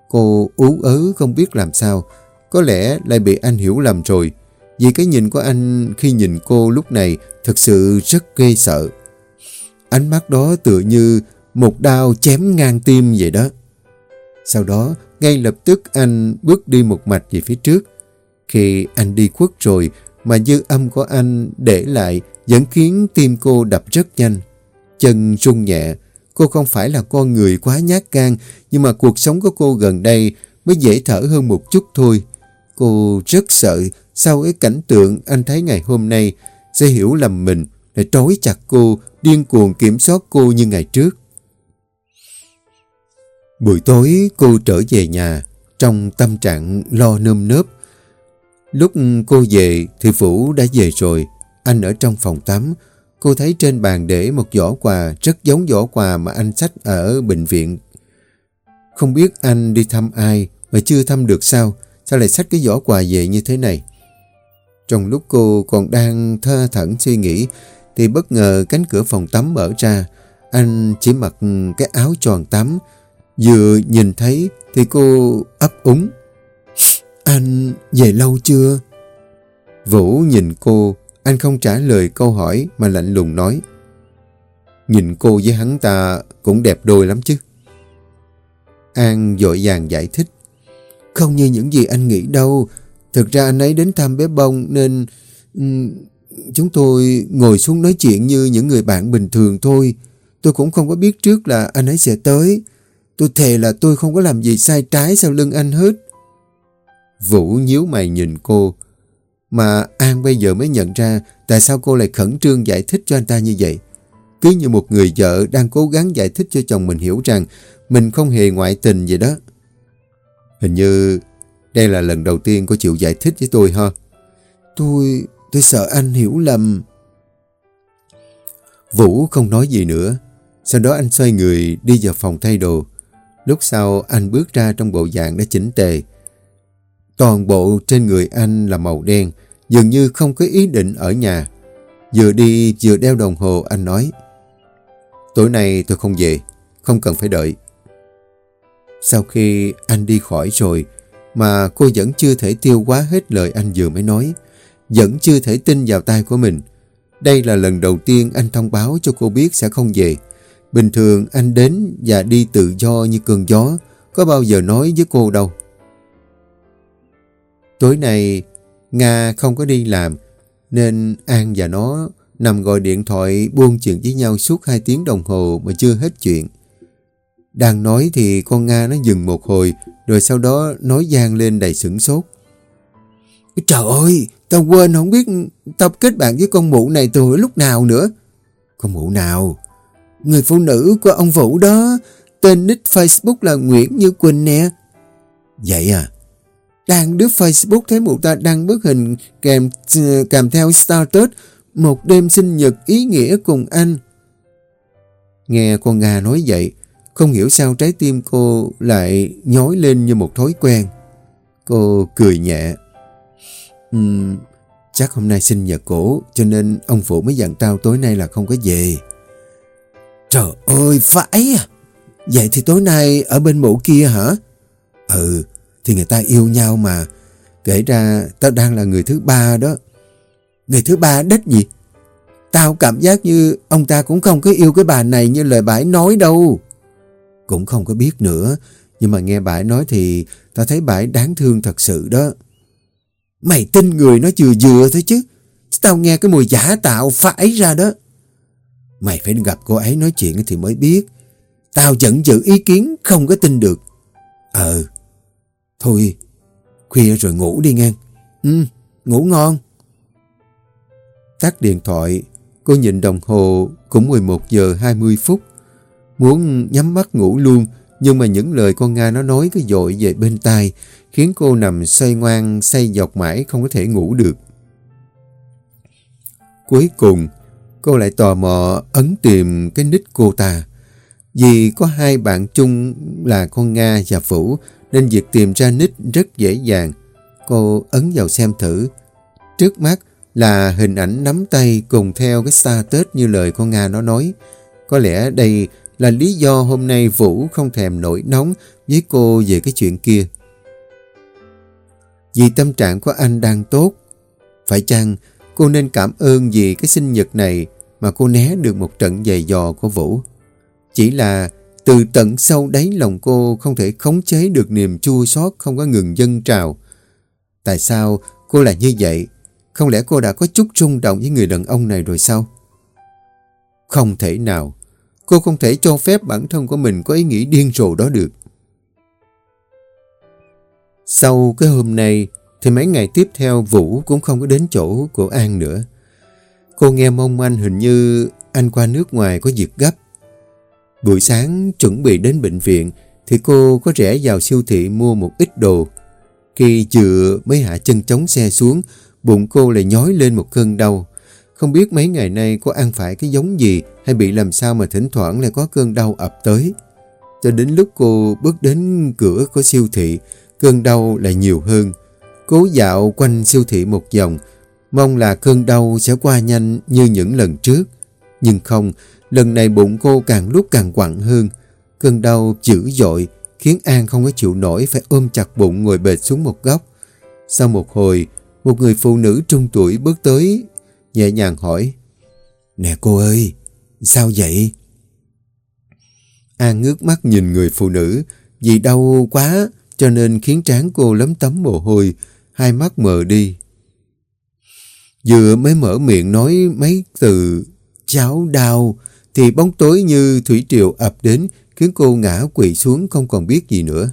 Cô ú ớ không biết làm sao, có lẽ lại bị anh hiểu lầm rồi. Vì cái nhìn của anh khi nhìn cô lúc này thật sự rất ghê sợ. Ánh mắt đó tựa như một đao chém ngang tim vậy đó. Sau đó, ngay lập tức anh bước đi một mạch về phía trước. Khi anh đi khuất rồi, mà dư âm của anh để lại vẫn khiến tim cô đập rất nhanh. Chân rung nhẹ, cô không phải là con người quá nhát gan, nhưng mà cuộc sống của cô gần đây mới dễ thở hơn một chút thôi. Cô rất sợ sau cái cảnh tượng anh thấy ngày hôm nay sẽ hiểu lầm mình, để trói chặt cô, điên cuồng kiểm soát cô như ngày trước. Buổi tối, cô trở về nhà, trong tâm trạng lo nơm nớp. Lúc cô về, thì Vũ đã về rồi. Anh ở trong phòng tắm. Cô thấy trên bàn để một giỏ quà, rất giống giỏ quà mà anh sách ở bệnh viện. Không biết anh đi thăm ai mà chưa thăm được sao? Sao lại sách cái giỏ quà về như thế này? Trong lúc cô còn đang thơ thẩn suy nghĩ thì bất ngờ cánh cửa phòng tắm mở ra. Anh chỉ mặc cái áo tròn tắm Vừa nhìn thấy thì cô ấp úng. Anh về lâu chưa? Vũ nhìn cô, anh không trả lời câu hỏi mà lạnh lùng nói. Nhìn cô với hắn ta cũng đẹp đôi lắm chứ. An dội vàng giải thích. Không như những gì anh nghĩ đâu. Thực ra anh ấy đến thăm bé bông nên chúng tôi ngồi xuống nói chuyện như những người bạn bình thường thôi. Tôi cũng không có biết trước là anh ấy sẽ tới. Tôi thề là tôi không có làm gì sai trái sau lưng anh hết. Vũ nhíu mày nhìn cô. Mà An bây giờ mới nhận ra tại sao cô lại khẩn trương giải thích cho anh ta như vậy. Cứ như một người vợ đang cố gắng giải thích cho chồng mình hiểu rằng mình không hề ngoại tình vậy đó. Hình như đây là lần đầu tiên cô chịu giải thích với tôi ha. Tôi tôi sợ anh hiểu lầm. Vũ không nói gì nữa. Sau đó anh xoay người đi vào phòng thay đồ. Lúc sau anh bước ra trong bộ dạng đã chỉnh tề. Toàn bộ trên người anh là màu đen, dường như không có ý định ở nhà. Vừa đi vừa đeo đồng hồ anh nói Tối nay tôi không về, không cần phải đợi. Sau khi anh đi khỏi rồi mà cô vẫn chưa thể tiêu quá hết lời anh vừa mới nói. Vẫn chưa thể tin vào tay của mình. Đây là lần đầu tiên anh thông báo cho cô biết sẽ không về. Bình thường anh đến và đi tự do như cơn gió, có bao giờ nói với cô đâu. Tối nay, Nga không có đi làm, nên An và nó nằm gọi điện thoại buông chuyện với nhau suốt 2 tiếng đồng hồ mà chưa hết chuyện. Đang nói thì con Nga nó dừng một hồi, rồi sau đó nói gian lên đầy sửng sốt. Trời ơi, tao quên không biết tao kết bạn với con mụ này từ lúc nào nữa. Con mụ nào? Người phụ nữ của ông Vũ đó, tên nick Facebook là Nguyễn Như Quỳnh nè. Vậy à? Đang đứa Facebook thấy mụ ta đăng bức hình kèm kèm theo status một đêm sinh nhật ý nghĩa cùng anh. Nghe con Nga nói vậy, không hiểu sao trái tim cô lại nhói lên như một thói quen. Cô cười nhẹ. Um, chắc hôm nay sinh nhật cổ cho nên ông Phụ mới dặn tao tối nay là không có về. Trời ơi, phải à? Vậy thì tối nay ở bên mộ kia hả? Ừ, thì người ta yêu nhau mà. Kể ra tao đang là người thứ ba đó. Người thứ ba đích gì? Tao cảm giác như ông ta cũng không có yêu cái bà này như lời bà nói đâu. Cũng không có biết nữa. Nhưng mà nghe bà nói thì tao thấy bà đáng thương thật sự đó. Mày tin người nó vừa vừa thôi chứ. Tao nghe cái mùi giả tạo phải ra đó. Mày phải gặp cô ấy nói chuyện thì mới biết. Tao vẫn giữ ý kiến không có tin được. Ờ, Thôi, khuya rồi ngủ đi nghe Ừ, ngủ ngon. Tắt điện thoại, cô nhìn đồng hồ cũng 11 giờ 20 phút. Muốn nhắm mắt ngủ luôn, nhưng mà những lời con Nga nó nói cứ dội về bên tai, khiến cô nằm xoay ngoan, xoay dọc mãi không có thể ngủ được. Cuối cùng, cô lại tò mò ấn tìm cái nít cô ta. Vì có hai bạn chung là con Nga và Vũ, nên việc tìm ra nít rất dễ dàng. Cô ấn vào xem thử. Trước mắt là hình ảnh nắm tay cùng theo cái status như lời con Nga nó nói. Có lẽ đây là lý do hôm nay Vũ không thèm nổi nóng với cô về cái chuyện kia. Vì tâm trạng của anh đang tốt. Phải chăng cô nên cảm ơn vì cái sinh nhật này mà cô né được một trận giày dò của Vũ. Chỉ là từ tận sâu đáy lòng cô không thể khống chế được niềm chua xót không có ngừng dâng trào. Tại sao cô lại như vậy? Không lẽ cô đã có chút rung động với người đàn ông này rồi sao? Không thể nào. Cô không thể cho phép bản thân của mình có ý nghĩ điên rồ đó được. Sau cái hôm nay, thì mấy ngày tiếp theo Vũ cũng không có đến chỗ của An nữa. Cô nghe mong anh hình như anh qua nước ngoài có việc gấp. Buổi sáng chuẩn bị đến bệnh viện thì cô có rẽ vào siêu thị mua một ít đồ. Khi vừa mới hạ chân chống xe xuống, bụng cô lại nhói lên một cơn đau. Không biết mấy ngày nay có ăn phải cái giống gì hay bị làm sao mà thỉnh thoảng lại có cơn đau ập tới. Cho đến lúc cô bước đến cửa của siêu thị, cơn đau lại nhiều hơn. Cố dạo quanh siêu thị một vòng, mong là cơn đau sẽ qua nhanh như những lần trước. Nhưng không, lần này bụng cô càng lúc càng quặn hơn. Cơn đau dữ dội, khiến An không có chịu nổi phải ôm chặt bụng ngồi bệt xuống một góc. Sau một hồi, một người phụ nữ trung tuổi bước tới, nhẹ nhàng hỏi. Nè cô ơi, sao vậy? An ngước mắt nhìn người phụ nữ, vì đau quá cho nên khiến trán cô lấm tấm mồ hôi, hai mắt mờ đi. Vừa mới mở miệng nói mấy từ cháu đau thì bóng tối như thủy triều ập đến khiến cô ngã quỵ xuống không còn biết gì nữa.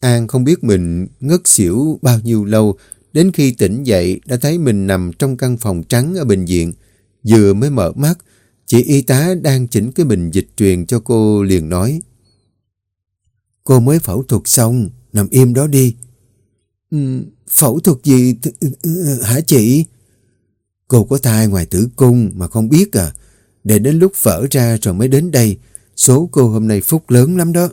An không biết mình ngất xỉu bao nhiêu lâu đến khi tỉnh dậy đã thấy mình nằm trong căn phòng trắng ở bệnh viện. Vừa mới mở mắt, chị y tá đang chỉnh cái bình dịch truyền cho cô liền nói Cô mới phẫu thuật xong, nằm im đó đi. Ừ, phẫu thuật gì ừ, ừ, ừ, hả chị? Cô có thai ngoài tử cung mà không biết à. Để đến lúc vỡ ra rồi mới đến đây. Số cô hôm nay phúc lớn lắm đó.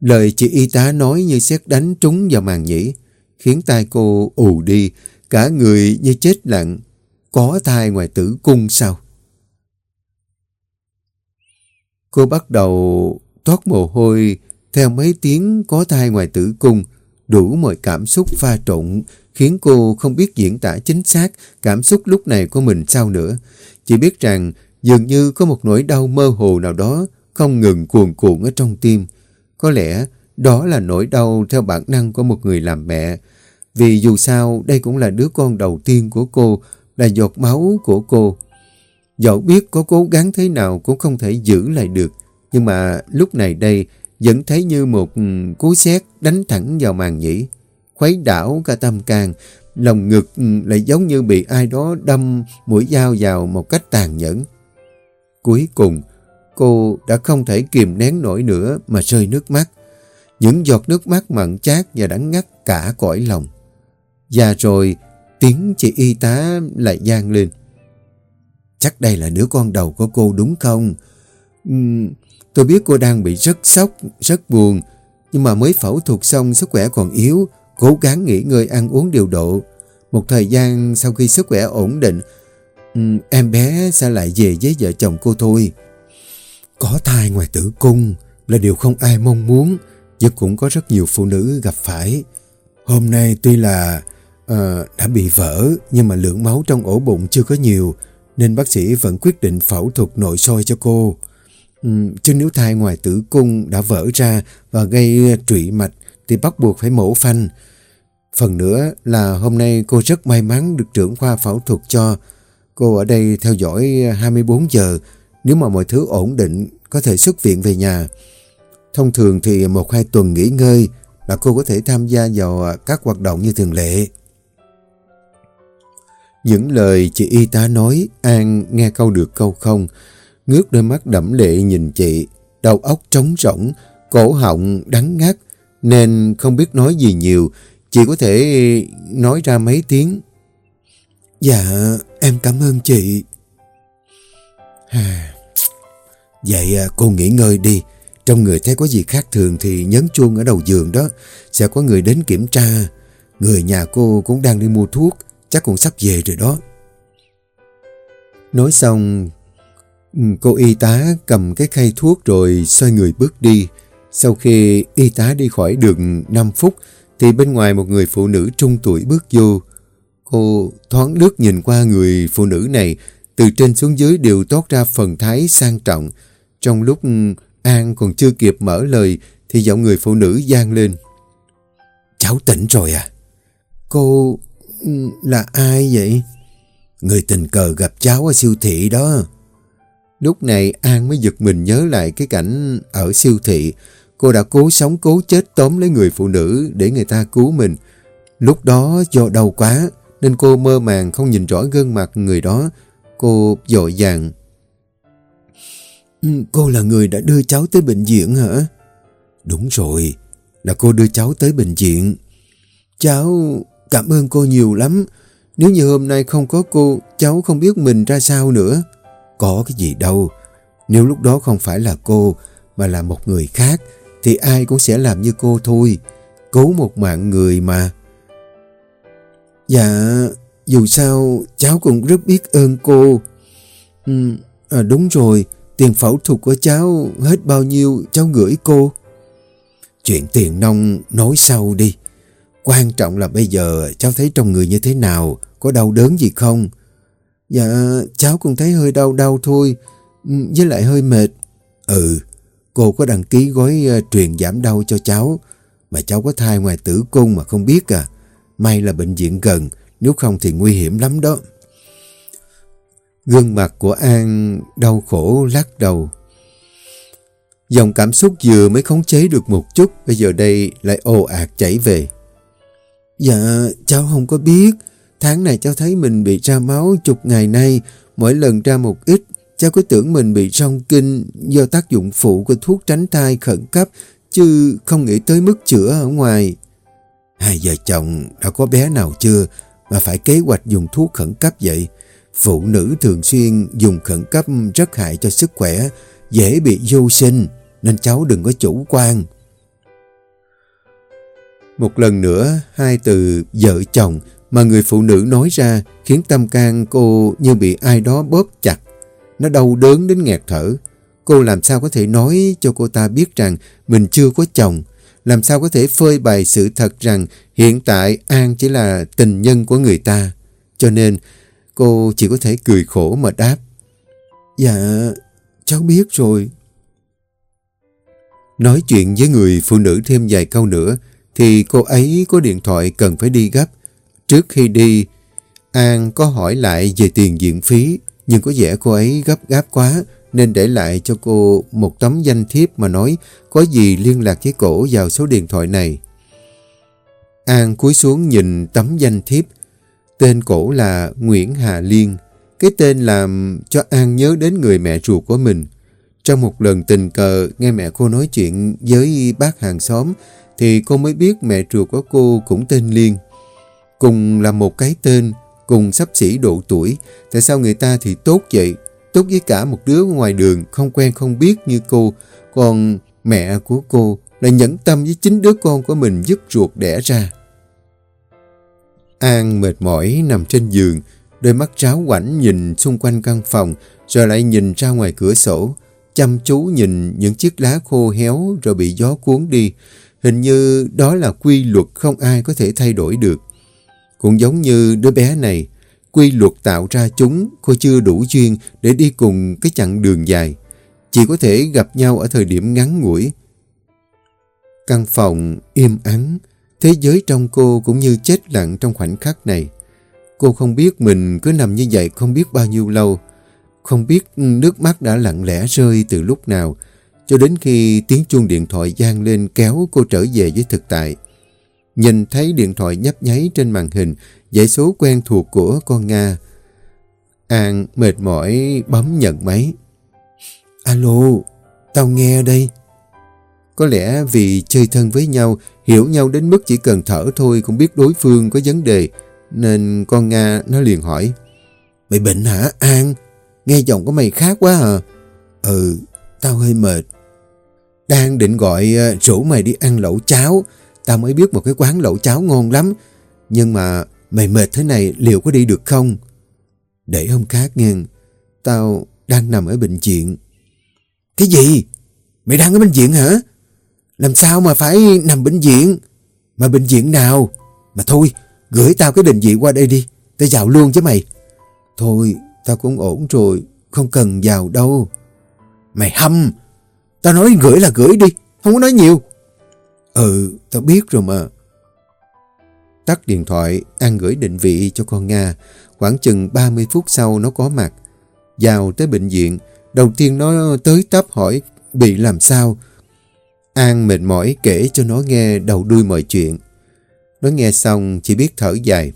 Lời chị y tá nói như xét đánh trúng vào màn nhĩ, khiến tai cô ù đi, cả người như chết lặng. Có thai ngoài tử cung sao? Cô bắt đầu toát mồ hôi theo mấy tiếng có thai ngoài tử cung, đủ mọi cảm xúc pha trộn, khiến cô không biết diễn tả chính xác cảm xúc lúc này của mình sao nữa. Chỉ biết rằng dường như có một nỗi đau mơ hồ nào đó không ngừng cuồn cuộn ở trong tim. Có lẽ đó là nỗi đau theo bản năng của một người làm mẹ. Vì dù sao đây cũng là đứa con đầu tiên của cô, là giọt máu của cô. Dẫu biết có cố gắng thế nào cũng không thể giữ lại được. Nhưng mà lúc này đây vẫn thấy như một ừ, cú sét đánh thẳng vào màn nhĩ. Khuấy đảo cả tâm can, lòng ngực ừ, lại giống như bị ai đó đâm mũi dao vào một cách tàn nhẫn. Cuối cùng, cô đã không thể kìm nén nổi nữa mà rơi nước mắt. Những giọt nước mắt mặn chát và đắng ngắt cả cõi lòng. Và rồi, tiếng chị y tá lại gian lên. Chắc đây là đứa con đầu của cô đúng không? Uhm, Tôi biết cô đang bị rất sốc, rất buồn, nhưng mà mới phẫu thuật xong sức khỏe còn yếu, cố gắng nghỉ ngơi ăn uống điều độ. Một thời gian sau khi sức khỏe ổn định, em bé sẽ lại về với vợ chồng cô thôi. Có thai ngoài tử cung là điều không ai mong muốn, nhưng cũng có rất nhiều phụ nữ gặp phải. Hôm nay tuy là uh, đã bị vỡ, nhưng mà lượng máu trong ổ bụng chưa có nhiều, nên bác sĩ vẫn quyết định phẫu thuật nội soi cho cô. Cô. Ừ, chứ nếu thai ngoài tử cung đã vỡ ra và gây ờ, trụy mạch thì bắt buộc phải mổ phanh. Phần nữa là hôm nay cô rất may mắn được trưởng khoa phẫu thuật cho. Cô ở đây theo dõi ờ, 24 giờ. Nếu mà mọi thứ ổn định, có thể xuất viện về nhà. Thông thường thì một hai tuần nghỉ ngơi là cô có thể tham gia vào ờ, các hoạt động như thường lệ. Những lời chị y tá nói, An nghe câu được câu không, ngước đôi mắt đẫm lệ nhìn chị, đầu óc trống rỗng, cổ họng đắng ngắt, nên không biết nói gì nhiều, chỉ có thể nói ra mấy tiếng. Dạ, em cảm ơn chị. Vậy à, cô nghỉ ngơi đi. Trong người thấy có gì khác thường thì nhấn chuông ở đầu giường đó. Sẽ có người đến kiểm tra. Người nhà cô cũng đang đi mua thuốc. Chắc cũng sắp về rồi đó. Nói xong, Ừ, cô y tá cầm cái khay thuốc rồi xoay người bước đi. Sau khi y tá đi khỏi đường 5 phút, thì bên ngoài một người phụ nữ trung tuổi bước vô. Cô thoáng lướt nhìn qua người phụ nữ này, từ trên xuống dưới đều toát ra phần thái sang trọng. Trong lúc An còn chưa kịp mở lời, thì giọng người phụ nữ gian lên. Cháu tỉnh rồi à? Cô ừ, là ai vậy? Người tình cờ gặp cháu ở siêu thị đó. Lúc này An mới giật mình nhớ lại cái cảnh ở siêu thị. Cô đã cố sống cố chết tóm lấy người phụ nữ để người ta cứu mình. Lúc đó do đau quá nên cô mơ màng không nhìn rõ gương mặt người đó. Cô dội vàng. Cô là người đã đưa cháu tới bệnh viện hả? Đúng rồi, là cô đưa cháu tới bệnh viện. Cháu cảm ơn cô nhiều lắm. Nếu như hôm nay không có cô, cháu không biết mình ra sao nữa. Có cái gì đâu. Nếu lúc đó không phải là cô, mà là một người khác, thì ai cũng sẽ làm như cô thôi. Cứu một mạng người mà. Dạ, dù sao cháu cũng rất biết ơn cô. Ừ, à, đúng rồi, tiền phẫu thuật của cháu hết bao nhiêu cháu gửi cô. Chuyện tiền nông nói sau đi. Quan trọng là bây giờ cháu thấy trong người như thế nào, có đau đớn gì không? Dạ, cháu cũng thấy hơi đau đau thôi, với lại hơi mệt. Ừ, cô có đăng ký gói uh, truyền giảm đau cho cháu, mà cháu có thai ngoài tử cung mà không biết à. May là bệnh viện gần, nếu không thì nguy hiểm lắm đó. Gương mặt của An đau khổ lắc đầu. Dòng cảm xúc vừa mới khống chế được một chút, bây giờ đây lại ồ ạt chảy về. Dạ, cháu không có biết. Tháng này cháu thấy mình bị ra máu chục ngày nay, mỗi lần ra một ít, cháu cứ tưởng mình bị rong kinh do tác dụng phụ của thuốc tránh thai khẩn cấp, chứ không nghĩ tới mức chữa ở ngoài. Hai vợ chồng đã có bé nào chưa mà phải kế hoạch dùng thuốc khẩn cấp vậy? Phụ nữ thường xuyên dùng khẩn cấp rất hại cho sức khỏe, dễ bị vô sinh, nên cháu đừng có chủ quan. Một lần nữa, hai từ vợ chồng mà người phụ nữ nói ra khiến tâm can cô như bị ai đó bóp chặt. Nó đau đớn đến nghẹt thở. Cô làm sao có thể nói cho cô ta biết rằng mình chưa có chồng? Làm sao có thể phơi bày sự thật rằng hiện tại An chỉ là tình nhân của người ta? Cho nên cô chỉ có thể cười khổ mà đáp. Dạ, cháu biết rồi. Nói chuyện với người phụ nữ thêm vài câu nữa thì cô ấy có điện thoại cần phải đi gấp. Trước khi đi, An có hỏi lại về tiền viện phí, nhưng có vẻ cô ấy gấp gáp quá nên để lại cho cô một tấm danh thiếp mà nói có gì liên lạc với cổ vào số điện thoại này. An cúi xuống nhìn tấm danh thiếp. Tên cổ là Nguyễn Hà Liên. Cái tên làm cho An nhớ đến người mẹ ruột của mình. Trong một lần tình cờ nghe mẹ cô nói chuyện với bác hàng xóm thì cô mới biết mẹ ruột của cô cũng tên Liên. Cùng là một cái tên, cùng sắp xỉ độ tuổi, tại sao người ta thì tốt vậy? Tốt với cả một đứa ngoài đường không quen không biết như cô, còn mẹ của cô là nhẫn tâm với chính đứa con của mình giúp ruột đẻ ra. An mệt mỏi nằm trên giường, đôi mắt ráo quảnh nhìn xung quanh căn phòng, rồi lại nhìn ra ngoài cửa sổ, chăm chú nhìn những chiếc lá khô héo rồi bị gió cuốn đi. Hình như đó là quy luật không ai có thể thay đổi được. Cũng giống như đứa bé này, quy luật tạo ra chúng, cô chưa đủ duyên để đi cùng cái chặng đường dài. Chỉ có thể gặp nhau ở thời điểm ngắn ngủi. Căn phòng im ắng, thế giới trong cô cũng như chết lặng trong khoảnh khắc này. Cô không biết mình cứ nằm như vậy không biết bao nhiêu lâu. Không biết nước mắt đã lặng lẽ rơi từ lúc nào. cho đến khi tiếng chuông điện thoại gian lên kéo cô trở về với thực tại. Nhìn thấy điện thoại nhấp nháy trên màn hình, dãy số quen thuộc của con Nga. An mệt mỏi bấm nhận máy. Alo, tao nghe đây. Có lẽ vì chơi thân với nhau, hiểu nhau đến mức chỉ cần thở thôi cũng biết đối phương có vấn đề, nên con Nga nó liền hỏi. Mày bệnh hả An? Nghe giọng của mày khác quá à? Ừ, tao hơi mệt. Đang định gọi ờ, rủ mày đi ăn lẩu cháo. Tao mới biết một cái quán lẩu cháo ngon lắm. Nhưng mà mày mệt thế này liệu có đi được không? Để hôm khác nghe. Tao đang nằm ở bệnh viện. Cái gì? Mày đang ở bệnh viện hả? Làm sao mà phải nằm bệnh viện? Mà bệnh viện nào? Mà thôi, gửi tao cái định vị qua đây đi. Tao vào luôn chứ mày. Thôi, tao cũng ổn rồi. Không cần vào đâu. Mày hâm. Tao nói gửi là gửi đi. Không có nói nhiều. Ừ, tao biết rồi mà. Tắt điện thoại, An gửi định vị cho con Nga. Khoảng chừng 30 phút sau nó có mặt. Vào tới bệnh viện, đầu tiên nó tới tấp hỏi bị làm sao. An mệt mỏi kể cho nó nghe đầu đuôi mọi chuyện. Nó nghe xong chỉ biết thở dài.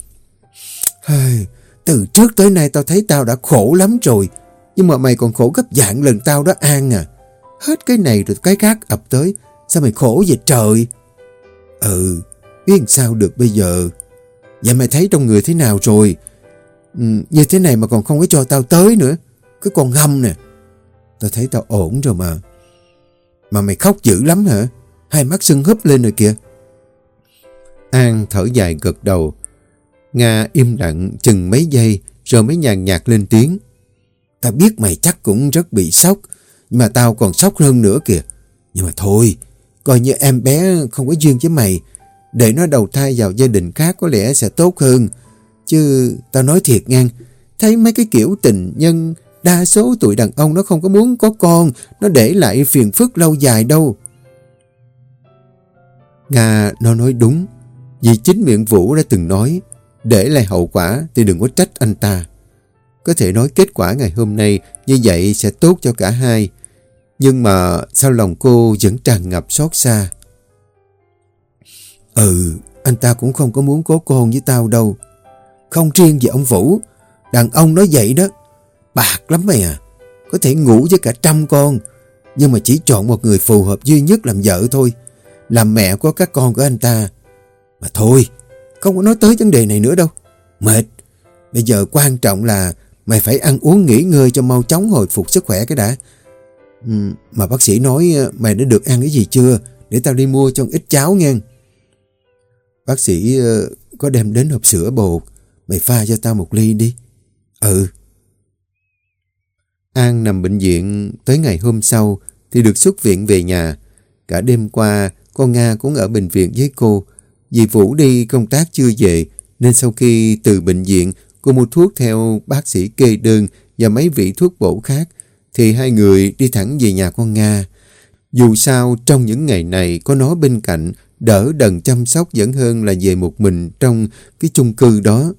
Từ trước tới nay tao thấy tao đã khổ lắm rồi. Nhưng mà mày còn khổ gấp dạng lần tao đó An à. Hết cái này rồi cái khác ập tới. Sao mày khổ vậy trời? Ừ, biết sao được bây giờ. Vậy mày thấy trong người thế nào rồi? Ừ, như thế này mà còn không có cho tao tới nữa. cứ còn hâm nè. Tao thấy tao ổn rồi mà. Mà mày khóc dữ lắm hả? Hai mắt sưng húp lên rồi kìa. An thở dài gật đầu. Nga im lặng chừng mấy giây rồi mới nhàn nhạt lên tiếng. Tao biết mày chắc cũng rất bị sốc. Nhưng mà tao còn sốc hơn nữa kìa. Nhưng mà thôi, coi như em bé không có duyên với mày. Để nó đầu thai vào gia đình khác có lẽ sẽ tốt hơn. Chứ tao nói thiệt ngang, thấy mấy cái kiểu tình nhân, đa số tụi đàn ông nó không có muốn có con, nó để lại phiền phức lâu dài đâu. Nga nó nói đúng, vì chính miệng Vũ đã từng nói, để lại hậu quả thì đừng có trách anh ta. Có thể nói kết quả ngày hôm nay như vậy sẽ tốt cho cả hai. Nhưng mà sao lòng cô vẫn tràn ngập xót xa. Ừ, anh ta cũng không có muốn có con với tao đâu. Không riêng gì ông Vũ, đàn ông nói vậy đó. Bạc lắm mày à, có thể ngủ với cả trăm con, nhưng mà chỉ chọn một người phù hợp duy nhất làm vợ thôi. Làm mẹ của các con của anh ta. Mà thôi, không có nói tới vấn đề này nữa đâu. Mệt. Bây giờ quan trọng là mày phải ăn uống nghỉ ngơi cho mau chóng hồi phục sức khỏe cái đã. Mà bác sĩ nói ờ, mày đã được ăn cái gì chưa? Để tao đi mua cho ít cháo nghe. Bác sĩ ờ, có đem đến hộp sữa bột. Mày pha cho tao một ly đi. Ừ. An nằm bệnh viện tới ngày hôm sau thì được xuất viện về nhà. Cả đêm qua, con Nga cũng ở bệnh viện với cô. Vì Vũ đi công tác chưa về, nên sau khi từ bệnh viện, cô mua thuốc theo bác sĩ kê đơn và mấy vị thuốc bổ khác, thì hai người đi thẳng về nhà con Nga. Dù sao, trong những ngày này có nó bên cạnh, đỡ đần chăm sóc vẫn hơn là về một mình trong cái chung cư đó.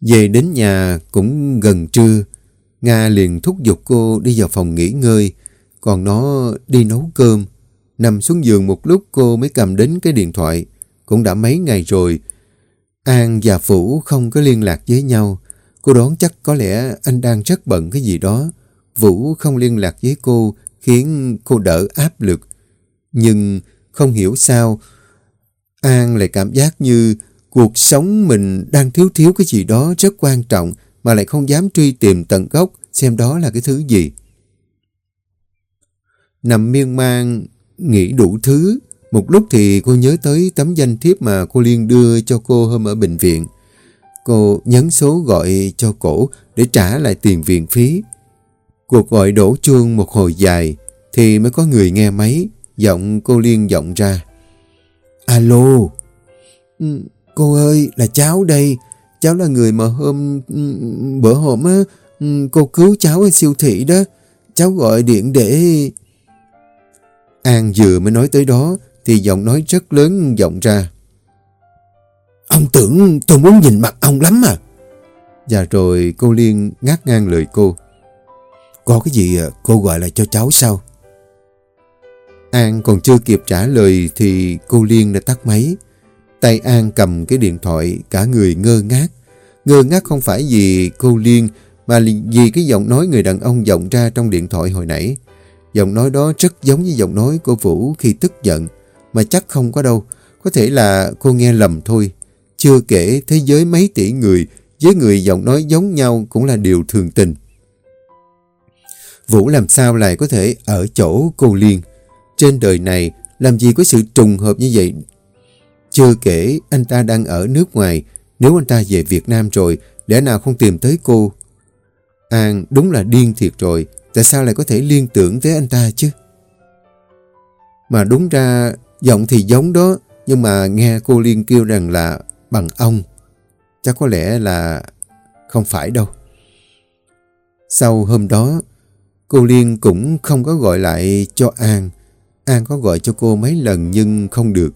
Về đến nhà cũng gần trưa, Nga liền thúc giục cô đi vào phòng nghỉ ngơi, còn nó đi nấu cơm. Nằm xuống giường một lúc cô mới cầm đến cái điện thoại. Cũng đã mấy ngày rồi. An và Phủ không có liên lạc với nhau. Cô đoán chắc có lẽ anh đang rất bận cái gì đó. Vũ không liên lạc với cô khiến cô đỡ áp lực. Nhưng không hiểu sao An lại cảm giác như cuộc sống mình đang thiếu thiếu cái gì đó rất quan trọng mà lại không dám truy tìm tận gốc xem đó là cái thứ gì. Nằm miên man, nghĩ đủ thứ. Một lúc thì cô nhớ tới tấm danh thiếp mà cô Liên đưa cho cô hôm ở bệnh viện. Cô nhấn số gọi cho cổ để trả lại tiền viện phí. Cuộc gọi đổ chuông một hồi dài thì mới có người nghe máy. Giọng cô Liên giọng ra. Alo. Ừ, cô ơi, là cháu đây. Cháu là người mà hôm... Ừ, bữa hôm á, ừ, cô cứu cháu ở siêu thị đó. Cháu gọi điện để... An vừa mới nói tới đó thì giọng nói rất lớn giọng ra. Ông tưởng tôi muốn nhìn mặt ông lắm à? Và rồi cô Liên ngắt ngang lời cô. Có cái gì cô gọi lại cho cháu sao? An còn chưa kịp trả lời thì cô Liên đã tắt máy. Tay An cầm cái điện thoại cả người ngơ ngác. Ngơ ngác không phải vì cô Liên mà vì cái giọng nói người đàn ông vọng ra trong điện thoại hồi nãy. Giọng nói đó rất giống như giọng nói của Vũ khi tức giận. Mà chắc không có đâu. Có thể là cô nghe lầm thôi. Chưa kể thế giới mấy tỷ người với người giọng nói giống nhau cũng là điều thường tình. Vũ làm sao lại có thể ở chỗ cô Liên? Trên đời này làm gì có sự trùng hợp như vậy? Chưa kể anh ta đang ở nước ngoài. Nếu anh ta về Việt Nam rồi, lẽ nào không tìm tới cô? An đúng là điên thiệt rồi. Tại sao lại có thể liên tưởng tới anh ta chứ? Mà đúng ra giọng thì giống đó. Nhưng mà nghe cô Liên kêu rằng là bằng ông. Chắc có lẽ là không phải đâu. Sau hôm đó, cô Liên cũng không có gọi lại cho An. An có gọi cho cô mấy lần nhưng không được.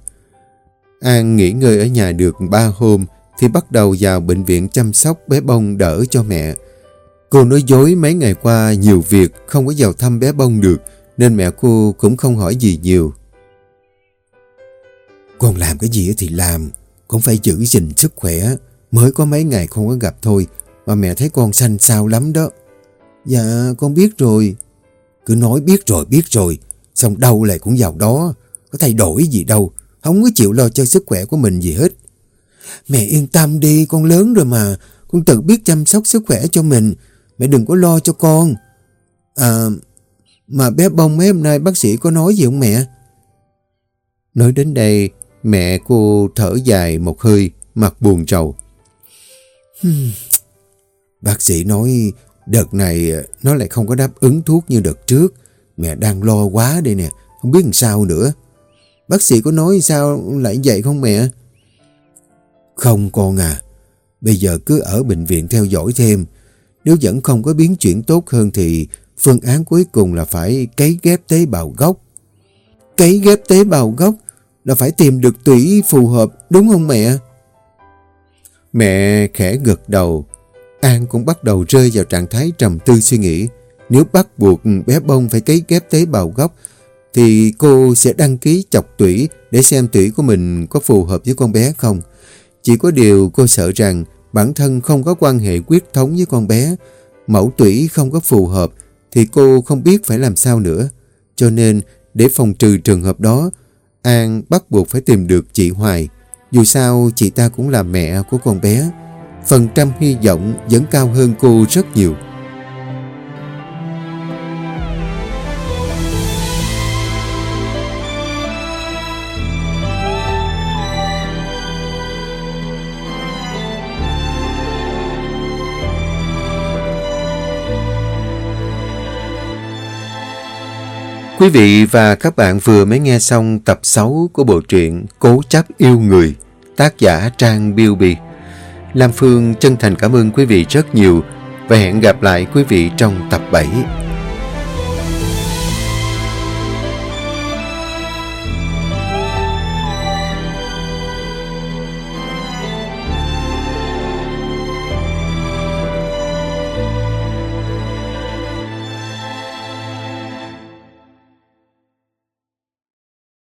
An nghỉ ngơi ở nhà được ba hôm thì bắt đầu vào bệnh viện chăm sóc bé bông đỡ cho mẹ. Cô nói dối mấy ngày qua nhiều việc không có vào thăm bé bông được nên mẹ cô cũng không hỏi gì nhiều. Con làm cái gì thì làm, cũng phải giữ gìn sức khỏe. Mới có mấy ngày không có gặp thôi, mà mẹ thấy con xanh xao lắm đó. Dạ con biết rồi. Cứ nói biết rồi biết rồi. Xong đâu lại cũng vào đó. Có thay đổi gì đâu. Không có chịu lo cho sức khỏe của mình gì hết. Mẹ yên tâm đi, Con lớn rồi mà. Con tự biết chăm sóc sức khỏe cho mình. Mẹ đừng có lo cho con. À Mà bé bông mấy hôm nay bác sĩ có nói gì không mẹ? Nói đến đây Mẹ cô thở dài một hơi Mặt buồn trầu hmm. Bác sĩ nói Đợt này nó lại không có đáp ứng thuốc như đợt trước Mẹ đang lo quá đây nè, không biết làm sao nữa. Bác sĩ có nói sao lại vậy không mẹ? Không con à, bây giờ cứ ở bệnh viện theo dõi thêm. Nếu vẫn không có biến chuyển tốt hơn thì phương án cuối cùng là phải cấy ghép tế bào gốc. Cấy ghép tế bào gốc là phải tìm được tủy phù hợp đúng không mẹ? Mẹ khẽ gật đầu. An cũng bắt đầu rơi vào trạng thái trầm tư suy nghĩ. Nếu bắt buộc bé bông phải cấy ghép tế bào gốc, thì cô sẽ đăng ký chọc tủy để xem tủy của mình có phù hợp với con bé không. Chỉ có điều cô sợ rằng bản thân không có quan hệ quyết thống với con bé. Mẫu tủy không có phù hợp thì cô không biết phải làm sao nữa. Cho nên để phòng trừ trường hợp đó, An bắt buộc phải tìm được chị Hoài. Dù sao, chị ta cũng là mẹ của con bé. Phần trăm hy vọng vẫn cao hơn cô rất nhiều. Quý vị và các bạn vừa mới nghe xong tập 6 của bộ truyện Cố chấp yêu người, tác giả Trang Biêu Bì. Lam Phương chân thành cảm ơn quý vị rất nhiều và hẹn gặp lại quý vị trong tập 7.